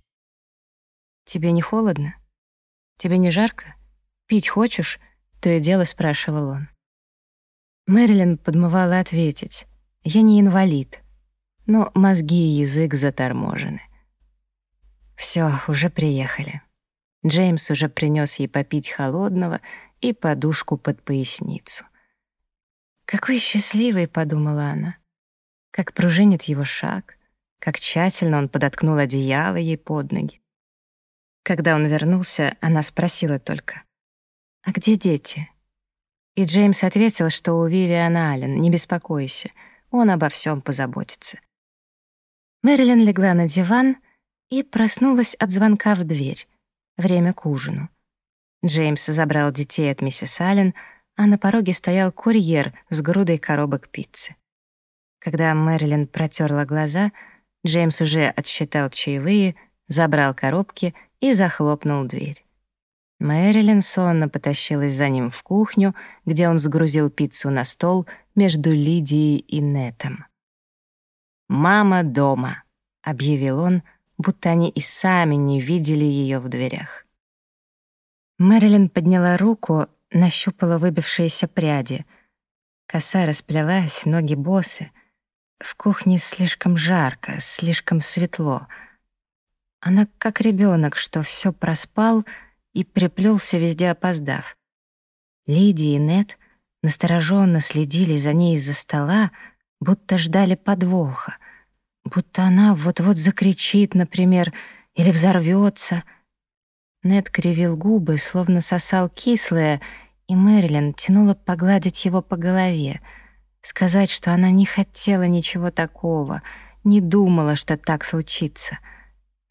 «Тебе не холодно? Тебе не жарко? Пить хочешь?» — то и дело спрашивал он. Мэрилин подмывала ответить. «Я не инвалид». Но мозги и язык заторможены. Все, уже приехали. Джеймс уже принес ей попить холодного и подушку под поясницу. «Какой счастливый», — подумала она. Как пружинит его шаг, как тщательно он подоткнул одеяло ей под ноги. Когда он вернулся, она спросила только, «А где дети?» И Джеймс ответил, что у Вивиан Аллен, не беспокойся, он обо всем позаботится. Мэрилин легла на диван и проснулась от звонка в дверь. Время к ужину. Джеймс забрал детей от миссис Аллен, а на пороге стоял курьер с грудой коробок пиццы. Когда Мэрилин протерла глаза, Джеймс уже отсчитал чаевые, забрал коробки — и захлопнул дверь. Мэрилин сонно потащилась за ним в кухню, где он сгрузил пиццу на стол между Лидией и Нетом. «Мама дома», — объявил он, будто они и сами не видели ее в дверях. Мэрилин подняла руку, нащупала выбившиеся пряди. Коса расплелась, ноги босы. В кухне слишком жарко, слишком светло — она как ребенок, что все проспал и приплелся везде опоздав. Лидия и Нет настороженно следили за ней из-за стола, будто ждали подвоха, будто она вот-вот закричит, например, или взорвется. Нед кривил губы, словно сосал кислое, и Мэрилин тянула погладить его по голове, сказать, что она не хотела ничего такого, не думала, что так случится —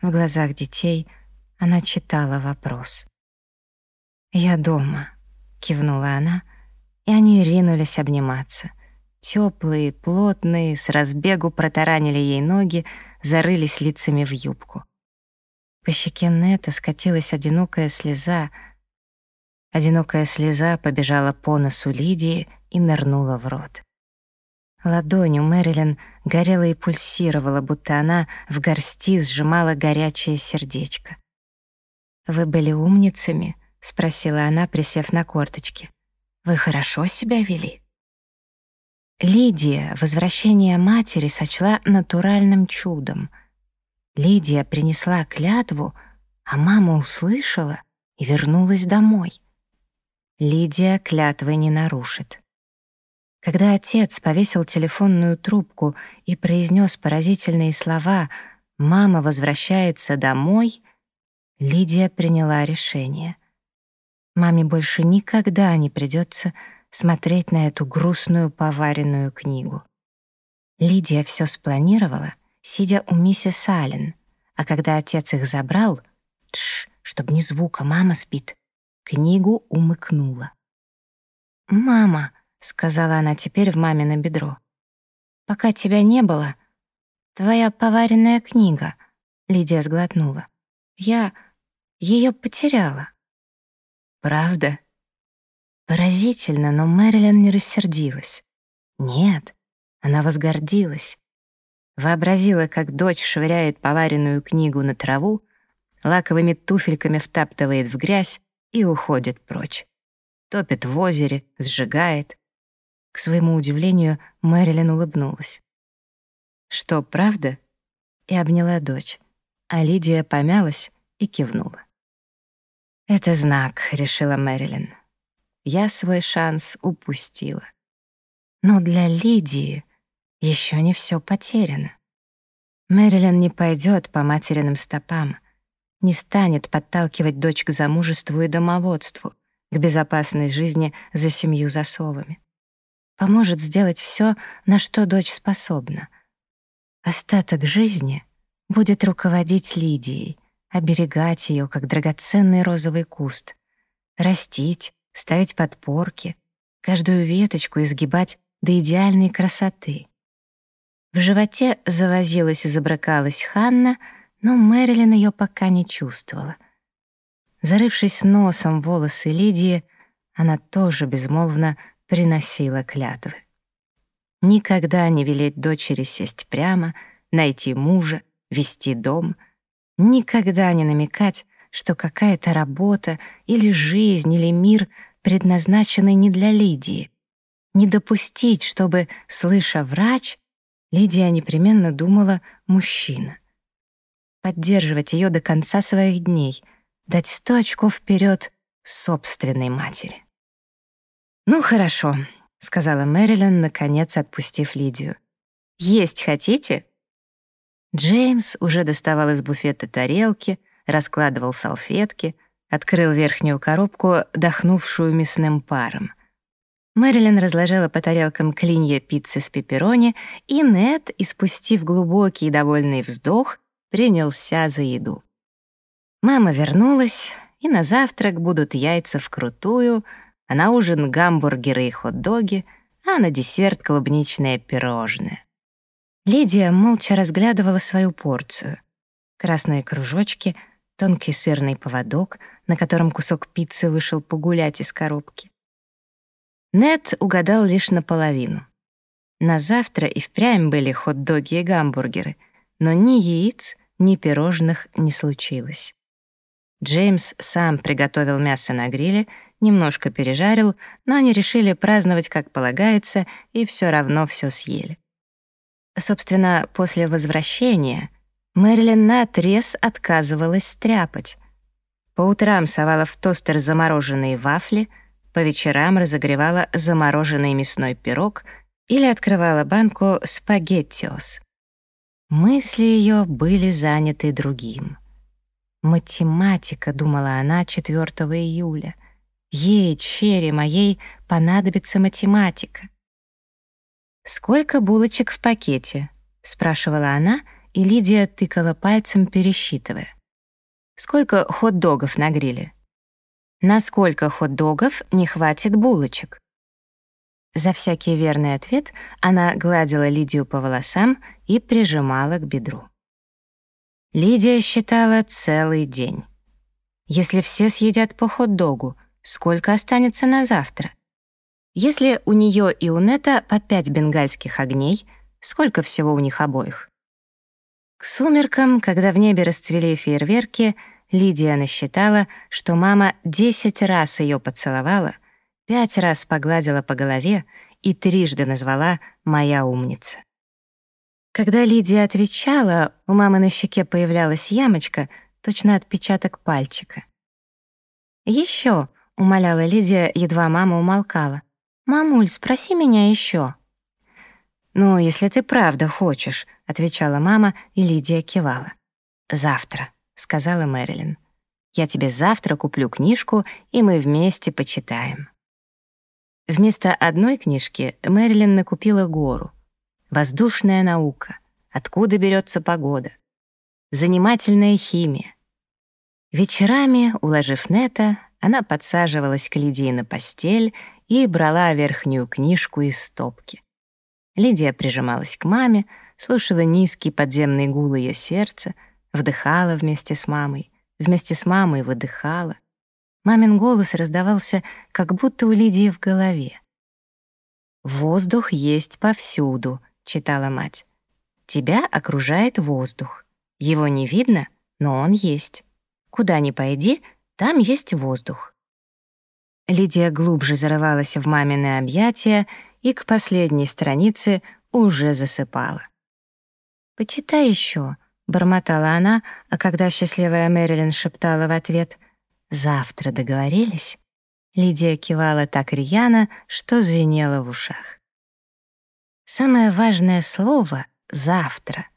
в глазах детей она читала вопрос. «Я дома», — кивнула она, и они ринулись обниматься. Теплые, плотные, с разбегу протаранили ей ноги, зарылись лицами в юбку. По щеке Нета скатилась одинокая слеза. Одинокая слеза побежала по носу Лидии и нырнула в рот. Ладонь у Мэрилин горела и пульсировала, будто она в горсти сжимала горячее сердечко. «Вы были умницами?» — спросила она, присев на корточки. «Вы хорошо себя вели?» Лидия возвращение матери сочла натуральным чудом. Лидия принесла клятву, а мама услышала и вернулась домой. Лидия клятвы не нарушит. Когда отец повесил телефонную трубку и произнес поразительные слова «Мама возвращается домой», Лидия приняла решение. Маме больше никогда не придется смотреть на эту грустную поваренную книгу. Лидия все спланировала, сидя у миссис Аллен, а когда отец их забрал, «Тш», — чтоб ни звука, мама спит. Книгу умыкнула. «Мама», — сказала она теперь в мамино бедро, «пока тебя не было, твоя поваренная книга», — Лидия сглотнула. «Я ее потеряла». «Правда?» Поразительно, но Мэрилин не рассердилась. Нет, она возгордилась. Вообразила, как дочь швыряет поваренную книгу на траву, лаковыми туфельками втаптывает в грязь и уходит прочь. Топит в озере, сжигает. К своему удивлению, Мэрилин улыбнулась. «Что, правда?» И обняла дочь, а Лидия помялась и кивнула. «Это знак», — решила Мэрилин. «Я свой шанс упустила». Но для Лидии еще не все потеряно. Мэрилин не пойдет по материным стопам, не станет подталкивать дочь к замужеству и домоводству, к безопасной жизни за семью засовами. Поможет сделать все, на что дочь способна. Остаток жизни будет руководить Лидией, оберегать ее, как драгоценный розовый куст, растить, ставить подпорки, каждую веточку изгибать до идеальной красоты. В животе завозилась и забрыкалась Ханна, но Мэрилин ее пока не чувствовала. Зарывшись носом в волосы Лидии, она тоже безмолвно приносила клятвы. Никогда не велеть дочери сесть прямо, найти мужа, вести дом, никогда не намекать, что какая-то работа или жизнь или мир предназначены не для Лидии. Не допустить, чтобы, слыша врач, Лидия непременно думала «мужчина». Поддерживать ее до конца своих дней, дать сто очков вперед собственной матери. «Ну, хорошо», — сказала Мэрилин, наконец отпустив Лидию. «Есть хотите?» Джеймс уже доставал из буфета тарелки, раскладывал салфетки, открыл верхнюю коробку, дохнувшую мясным паром. Мэрилин разложила по тарелкам клинья пиццы с пепперони, и Нед, испустив глубокий и довольный вздох, принялся за еду. Мама вернулась, и на завтрак будут яйца вкрутую, а на ужин гамбургеры и хот-доги, а на десерт клубничное пирожное. Лидия молча разглядывала свою порцию. Красные кружочки, тонкий сырный поводок, на котором кусок пиццы вышел погулять из коробки. Нед угадал лишь наполовину. На завтра и впрямь были хот-доги и гамбургеры, но ни яиц, ни пирожных не случилось. Джеймс сам приготовил мясо на гриле, немножко пережарил, но они решили праздновать как полагается и все равно все съели. Собственно, после возвращения Мэрилин наотрез отказывалась стряпать. По утрам совала в тостер замороженные вафли — по вечерам разогревала замороженный мясной пирог или открывала банку спагеттиос. Мысли ее были заняты другим. «Математика», — думала она 4 июля. «Ей, чере моей, понадобится математика». «Сколько булочек в пакете?» — спрашивала она, и Лидия тыкала пальцем, пересчитывая. «Сколько хот-догов на гриле?» На сколько хот-догов не хватит булочек? За всякий верный ответ она гладила Лидию по волосам и прижимала к бедру. Лидия считала целый день. Если все съедят по хот-догу, сколько останется на завтра? Если у нее и у Нета по пять бенгальских огней, сколько всего у них обоих? К сумеркам, когда в небе расцвели фейерверки, Лидия насчитала, что мама десять раз ее поцеловала, пять раз погладила по голове и трижды назвала «моя умница». Когда Лидия отвечала, у мамы на щеке появлялась ямочка, точно отпечаток пальчика. «Еще», — умоляла Лидия, едва мама умолкала. «Мамуль, спроси меня еще». «Ну, если ты правда хочешь», — отвечала мама, и Лидия кивала. «Завтра» сказала Мэрилин. «Я тебе завтра куплю книжку, и мы вместе почитаем». Вместо одной книжки Мэрилин накупила гору. «Воздушная наука. Откуда берется погода?» «Занимательная химия». Вечерами, уложив Нета, она подсаживалась к Лидии на постель и брала верхнюю книжку из стопки. Лидия прижималась к маме, слушала низкий подземный гул ее сердца, вдыхала вместе с мамой, вместе с мамой выдыхала. Мамин голос раздавался, как будто у Лидии в голове. «Воздух есть повсюду», — читала мать. «Тебя окружает воздух. Его не видно, но он есть. Куда ни пойди, там есть воздух». Лидия глубже зарывалась в мамины объятия и к последней странице уже засыпала. «Почитай еще», — бормотала она, а когда счастливая Мэрилин шептала в ответ «Завтра договорились?» Лидия кивала так рьяно, что звенело в ушах. Самое важное слово — «завтра».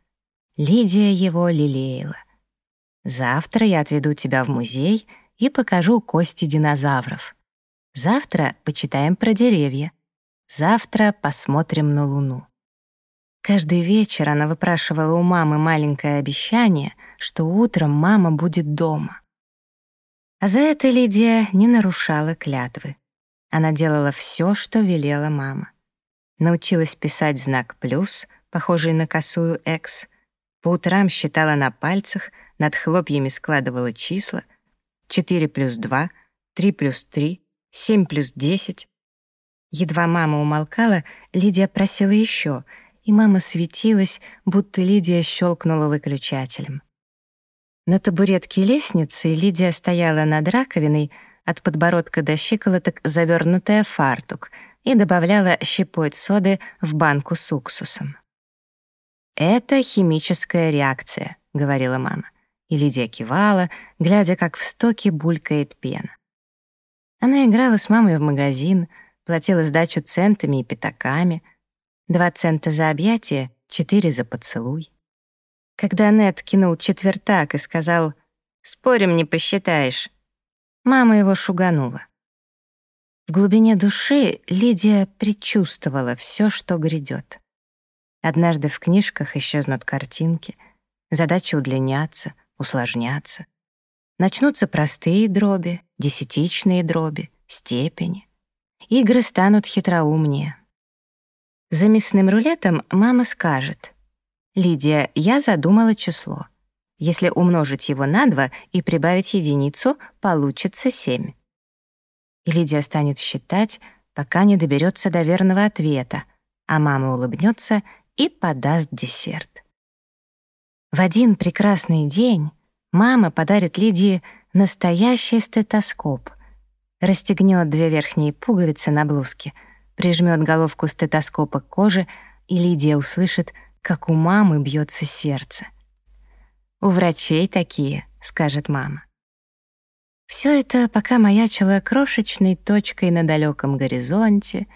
Лидия его лелеяла. «Завтра я отведу тебя в музей и покажу кости динозавров. Завтра почитаем про деревья. Завтра посмотрим на Луну». Каждый вечер она выпрашивала у мамы маленькое обещание, что утром мама будет дома. А за это Лидия не нарушала клятвы. Она делала все, что велела мама. Научилась писать знак «плюс», похожий на косую «X», по утрам считала на пальцах, над хлопьями складывала числа 4 плюс 2, 3 плюс 3, 7 плюс 10. Едва мама умолкала, Лидия просила еще — и мама светилась, будто Лидия щелкнула выключателем. На табуретке лестницы Лидия стояла над раковиной, от подбородка до щиколоток завернутая фартук, и добавляла щепоть соды в банку с уксусом. «Это химическая реакция», — говорила мама. И Лидия кивала, глядя, как в стоке булькает пена. Она играла с мамой в магазин, платила сдачу центами и пятаками — Два цента за объятие, четыре за поцелуй. Когда Нед кинул четвертак и сказал «Спорим, не посчитаешь», мама его шуганула. В глубине души Лидия предчувствовала все, что грядет. Однажды в книжках исчезнут картинки, задачи удлиняться, усложняться. Начнутся простые дроби, десятичные дроби, степени. Игры станут хитроумнее, за мясным рулетом мама скажет, «Лидия, я задумала число. Если умножить его на 2 и прибавить единицу, получится 7». И Лидия станет считать, пока не доберется до верного ответа, а мама улыбнется и подаст десерт. В один прекрасный день мама подарит Лидии настоящий стетоскоп, расстегнет две верхние пуговицы на блузке — прижмет головку стетоскопа к коже, и Лидия услышит, как у мамы бьется сердце. «У врачей такие», — скажет мама. Все это пока маячило крошечной точкой на далеком горизонте,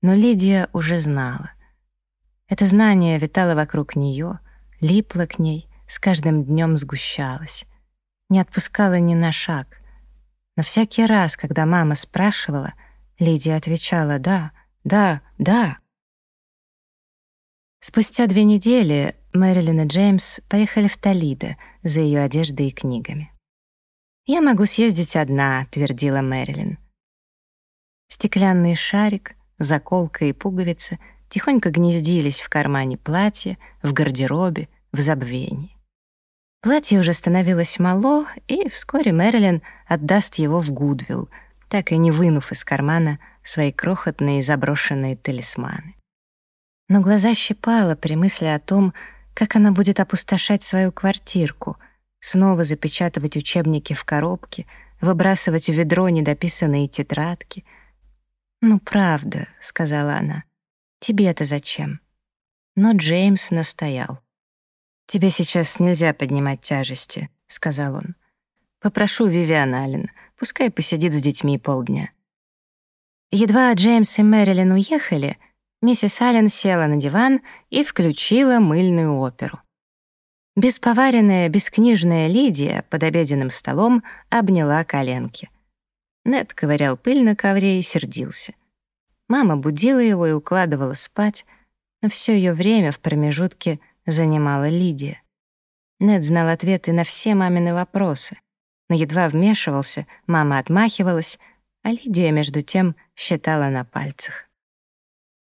но Лидия уже знала. Это знание витало вокруг нее, липло к ней, с каждым днем сгущалось. Не отпускало ни на шаг. Но всякий раз, когда мама спрашивала, Лидия отвечала «да», да, да. Спустя две недели Мэрилин и Джеймс поехали в Толидо за ее одеждой и книгами. «Я могу съездить одна», — твердила Мэрилин. Стеклянный шарик, заколка и пуговица тихонько гнездились в кармане платья, в гардеробе, в забвении. Платье уже становилось мало, и вскоре Мэрилин отдаст его в Гудвилл, так и не вынув из кармана свои крохотные заброшенные талисманы. Но глаза щипало при мысли о том, как она будет опустошать свою квартирку, снова запечатывать учебники в коробке, выбрасывать в ведро недописанные тетрадки. «Ну, правда», — сказала она, — «тебе-то зачем?» Но Джеймс настоял. «Тебе сейчас нельзя поднимать тяжести», — сказал он. «Попрошу Вивиан Аллен, пускай посидит с детьми полдня». Едва Джеймс и Мэрилин уехали, миссис Аллен села на диван и включила мыльную оперу. Бесповаренная, бескнижная Лидия под обеденным столом обняла коленки. Нед ковырял пыль на ковре и сердился. Мама будила его и укладывала спать, но все ее время в промежутке занимала Лидия. Нед знал ответы на все мамины вопросы, но едва вмешивался, мама отмахивалась, а Лидия, между тем, считала на пальцах.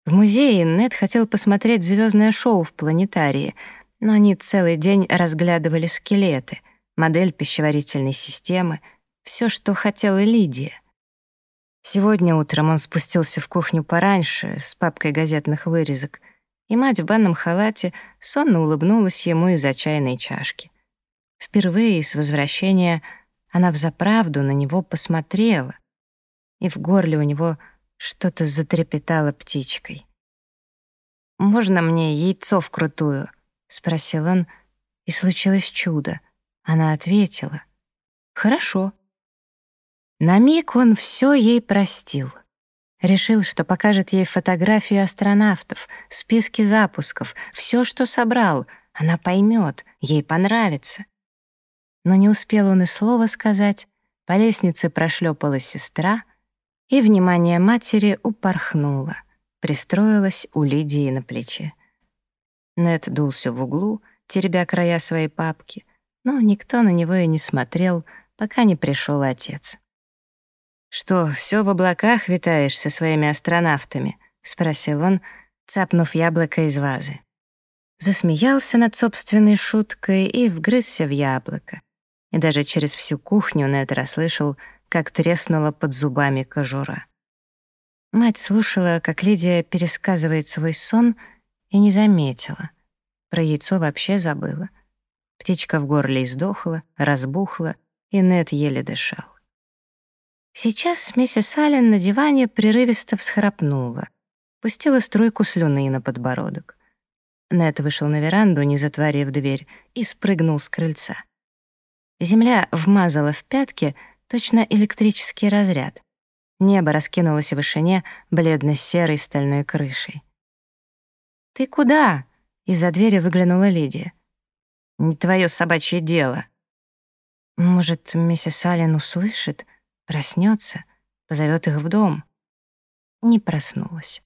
В музее Нед хотел посмотреть звездное шоу в планетарии, но они целый день разглядывали скелеты, модель пищеварительной системы, все, что хотела Лидия. Сегодня утром он спустился в кухню пораньше с папкой газетных вырезок, и мать в банном халате сонно улыбнулась ему из-за чайной чашки. Впервые с возвращения она взаправду на него посмотрела, и в горле у него что-то затрепетало птичкой. «Можно мне яйцо вкрутую?» — спросил он, и случилось чудо. Она ответила. «Хорошо». На миг он все ей простил. Решил, что покажет ей фотографии астронавтов, списки запусков, все, что собрал. Она поймет, ей понравится. Но не успел он и слова сказать. По лестнице прошлепала сестра, и внимание матери упорхнуло, пристроилось у Лидии на плече. Нед дулся в углу, теребя края своей папки, но никто на него и не смотрел, пока не пришел отец. «Что, все в облаках витаешь со своими астронавтами?» — спросил он, цапнув яблоко из вазы. Засмеялся над собственной шуткой и вгрызся в яблоко. И даже через всю кухню Нед расслышал, как треснула под зубами кожура. Мать слушала, как Лидия пересказывает свой сон, и не заметила. Про яйцо вообще забыла. Птичка в горле издохла, разбухла, и Нед еле дышал. Сейчас миссис Аллен на диване прерывисто всхрапнула, пустила струйку слюны на подбородок. Нед вышел на веранду, не затворив дверь, и спрыгнул с крыльца. Земля вмазала в пятки — точно электрический разряд. Небо раскинулось в вышине бледно-серой стальной крышей. «Ты куда?» — из-за двери выглянула Лидия. «Не твое собачье дело». «Может, миссис Аллен услышит, проснется, позовет их в дом?» Не проснулась.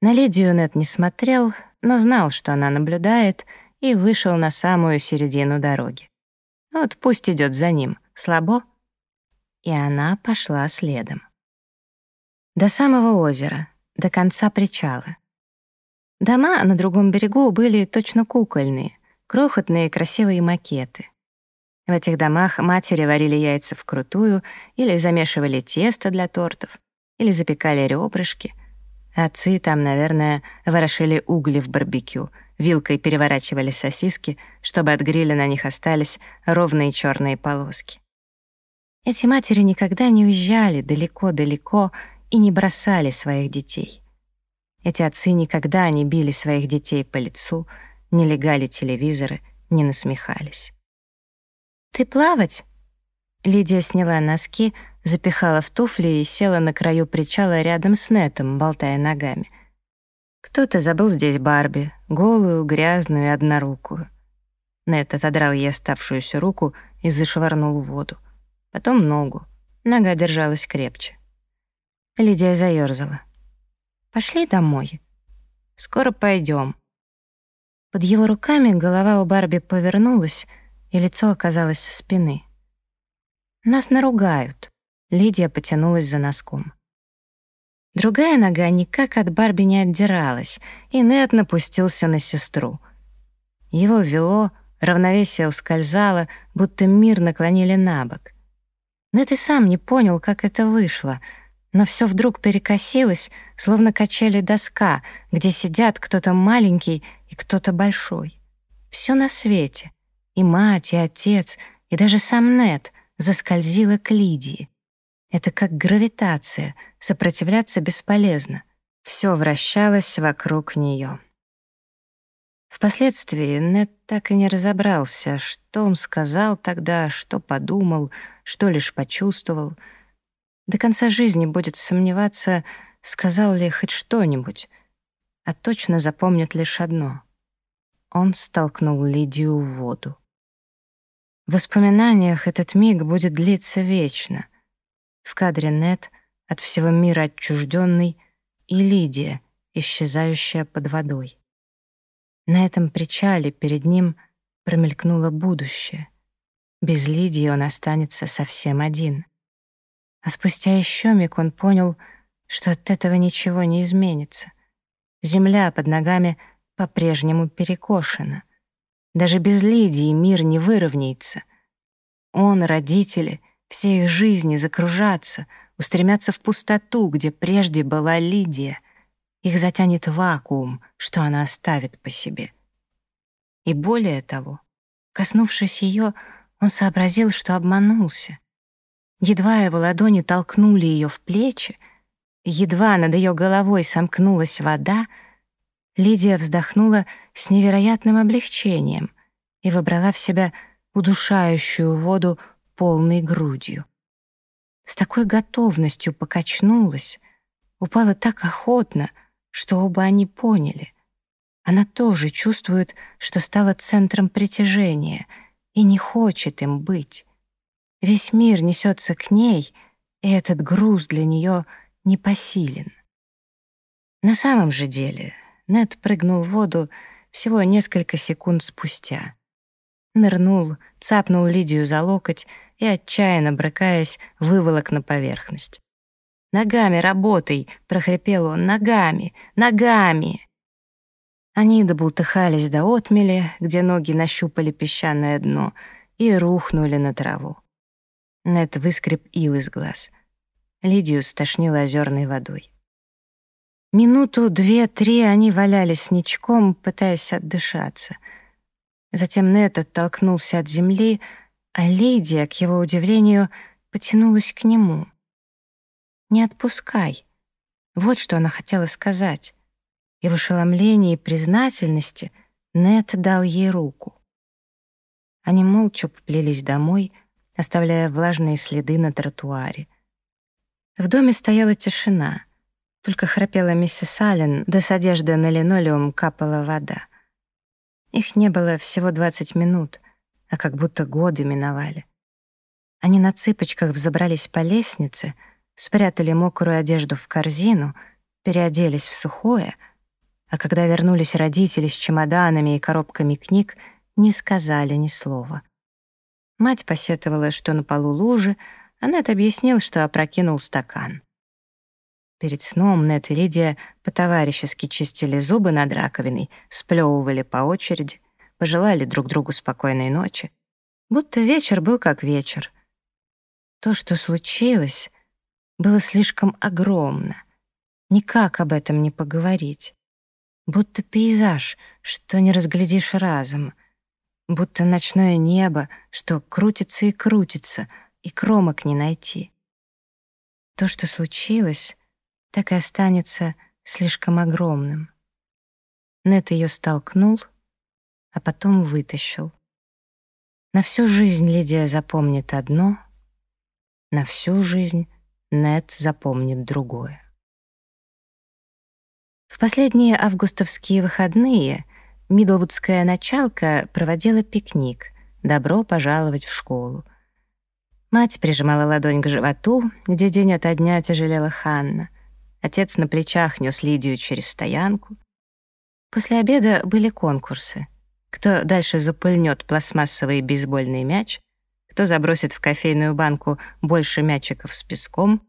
На Лидию Нет не смотрел, но знал, что она наблюдает, и вышел на самую середину дороги. Вот пусть идет за ним. Слабо? И она пошла следом. До самого озера, до конца причала. Дома на другом берегу были точно кукольные, крохотные красивые макеты. В этих домах матери варили яйца вкрутую или замешивали тесто для тортов, или запекали ребрышки. Отцы там, наверное, ворошили угли в барбекю, вилкой переворачивали сосиски, чтобы от гриля на них остались ровные черные полоски. Эти матери никогда не уезжали далеко-далеко и не бросали своих детей. Эти отцы никогда не били своих детей по лицу, не легали телевизоры, не насмехались. «Ты плавать?» Лидия сняла носки, запихала в туфли и села на краю причала рядом с Нетом, болтая ногами. Кто-то забыл здесь Барби, голую, грязную и однорукую. Нет отодрал ей оставшуюся руку и зашвырнул в воду потом ногу. Нога держалась крепче. Лидия заёрзала. «Пошли домой. Скоро пойдем. Под его руками голова у Барби повернулась, и лицо оказалось со спины. «Нас наругают», — Лидия потянулась за носком. Другая нога никак от Барби не отдиралась, и Нед напустился на сестру. Его вело, равновесие ускользало, будто мир наклонили на бок — Нет и сам не понял, как это вышло, но все вдруг перекосилось, словно качели доска, где сидят кто-то маленький и кто-то большой. Все на свете, и мать, и отец, и даже сам Нет заскользило к Лидии. Это как гравитация, сопротивляться бесполезно. Все вращалось вокруг нее. Впоследствии Нет так и не разобрался, что он сказал тогда, что подумал, что лишь почувствовал. До конца жизни будет сомневаться, сказал ли хоть что-нибудь, а точно запомнит лишь одно. Он столкнул Лидию в воду. В воспоминаниях этот миг будет длиться вечно. В кадре Нет, от всего мира отчужденный, и Лидия, исчезающая под водой. На этом причале перед ним промелькнуло будущее. Без Лидии он останется совсем один. А спустя еще миг он понял, что от этого ничего не изменится. Земля под ногами по-прежнему перекошена. Даже без Лидии мир не выровняется. Он, родители, все их жизни закружатся, устремятся в пустоту, где прежде была Лидия. Их затянет вакуум, что она оставит по себе. И более того, коснувшись ее, он сообразил, что обманулся. Едва его ладони толкнули ее в плечи, едва над ее головой сомкнулась вода, Лидия вздохнула с невероятным облегчением и выбрала в себя удушающую воду полной грудью. С такой готовностью покачнулась, упала так охотно, что оба они поняли. Она тоже чувствует, что стала центром притяжения и не хочет им быть. Весь мир несется к ней, и этот груз для нее непосилен. На самом же деле Нед прыгнул в воду всего несколько секунд спустя. Нырнул, цапнул Лидию за локоть и, отчаянно брыкаясь, выволок на поверхность. «Ногами работай!» — прохрипел он. «Ногами! Ногами!» Они добултыхались до отмели, где ноги нащупали песчаное дно, и рухнули на траву. Нед выскреб ил из глаз. Лидию стошнило озерной водой. Минуту, две, три они валялись ничком, пытаясь отдышаться. Затем Нед оттолкнулся от земли, а Лидия, к его удивлению, потянулась к нему. «Не отпускай». Вот что она хотела сказать. И в ошеломлении и признательности Нед дал ей руку. Они молча поплелись домой, оставляя влажные следы на тротуаре. В доме стояла тишина. Только храпела миссис Аллен, да с одежды на линолеум капала вода. Их не было всего 20 минут, а как будто годы миновали. Они на цыпочках взобрались по лестнице, спрятали мокрую одежду в корзину, переоделись в сухое, а когда вернулись родители с чемоданами и коробками книг, не сказали ни слова. Мать посетовала, что на полу лужи, а Нед объяснил, что опрокинул стакан. Перед сном Нед и Лидия по-товарищески чистили зубы над раковиной, сплёвывали по очереди, пожелали друг другу спокойной ночи. Будто вечер был как вечер. То, что случилось, было слишком огромно. Никак об этом не поговорить. Будто пейзаж, что не разглядишь разом — будто ночное небо, что крутится и крутится, и кромок не найти. То, что случилось, так и останется слишком огромным. Нет ее столкнул, а потом вытащил. На всю жизнь Лидия запомнит одно, на всю жизнь Нет запомнит другое. В последние августовские выходные Мидлвудская началка проводила пикник. Добро пожаловать в школу. Мать прижимала ладонь к животу, где день ото дня тяжелела Ханна. Отец на плечах нес Лидию через стоянку. После обеда были конкурсы. Кто дальше запыльнет пластмассовый бейсбольный мяч, кто забросит в кофейную банку больше мячиков с песком,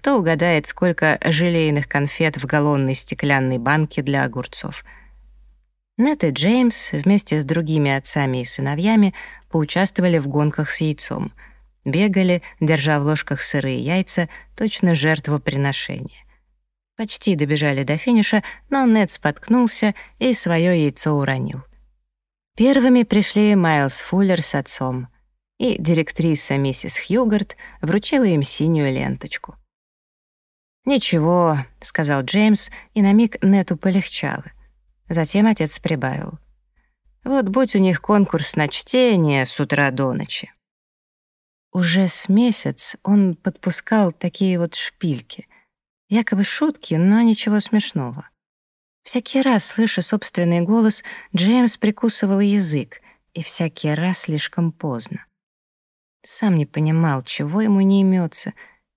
кто угадает, сколько желейных конфет в галлонной стеклянной банке для огурцов — Нет и Джеймс вместе с другими отцами и сыновьями поучаствовали в гонках с яйцом. Бегали, держа в ложках сырые яйца, точно жертвоприношение. Почти добежали до финиша, но Нед споткнулся и свое яйцо уронил. Первыми пришли Майлз Фуллер с отцом, и директриса миссис Хьюгарт вручила им синюю ленточку. «Ничего», — сказал Джеймс, и на миг Нету полегчало. Затем отец прибавил. «Вот будь у них конкурс на чтение с утра до ночи». Уже с месяц он подпускал такие вот шпильки. Якобы шутки, но ничего смешного. Всякий раз, слыша собственный голос, Джеймс прикусывал язык, и всякий раз слишком поздно. Сам не понимал, чего ему не имется,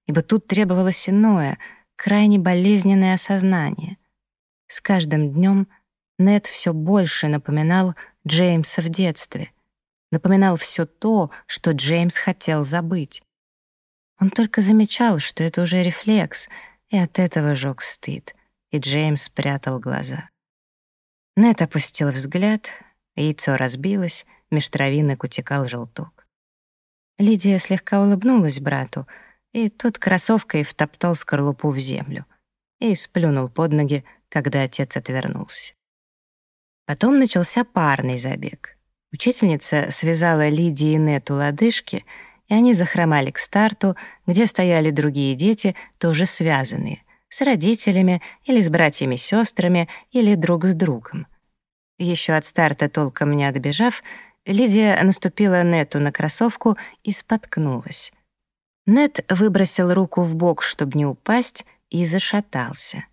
ибо тут требовалось иное, крайне болезненное осознание. С каждым днем — Нед все больше напоминал Джеймса в детстве. напоминал все то, что Джеймс хотел забыть. Он только замечал, что это уже рефлекс, и от этого жёг стыд, и Джеймс спрятал глаза. Нет опустил взгляд, яйцо разбилось, меж травинок утекал желток. Лидия слегка улыбнулась брату, и тот кроссовкой втоптал скорлупу в землю и сплюнул под ноги, когда отец отвернулся. Потом начался парный забег. Учительница связала Лидии и Нету лодыжки, и они захромали к старту, где стояли другие дети, тоже связанные, с родителями или с братьями-сестрами или друг с другом. Еще от старта толком не отбежав, Лидия наступила Нету на кроссовку и споткнулась. Нет выбросил руку в бок, чтобы не упасть, и зашатался.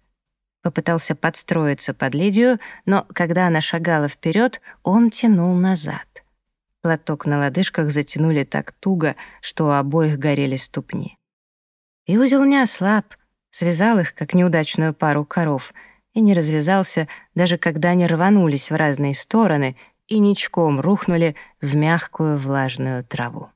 Попытался подстроиться под Лидию, но когда она шагала вперед, он тянул назад. Платок на лодыжках затянули так туго, что у обоих горели ступни. И узел не ослаб, связал их, как неудачную пару коров, и не развязался, даже когда они рванулись в разные стороны и ничком рухнули в мягкую влажную траву.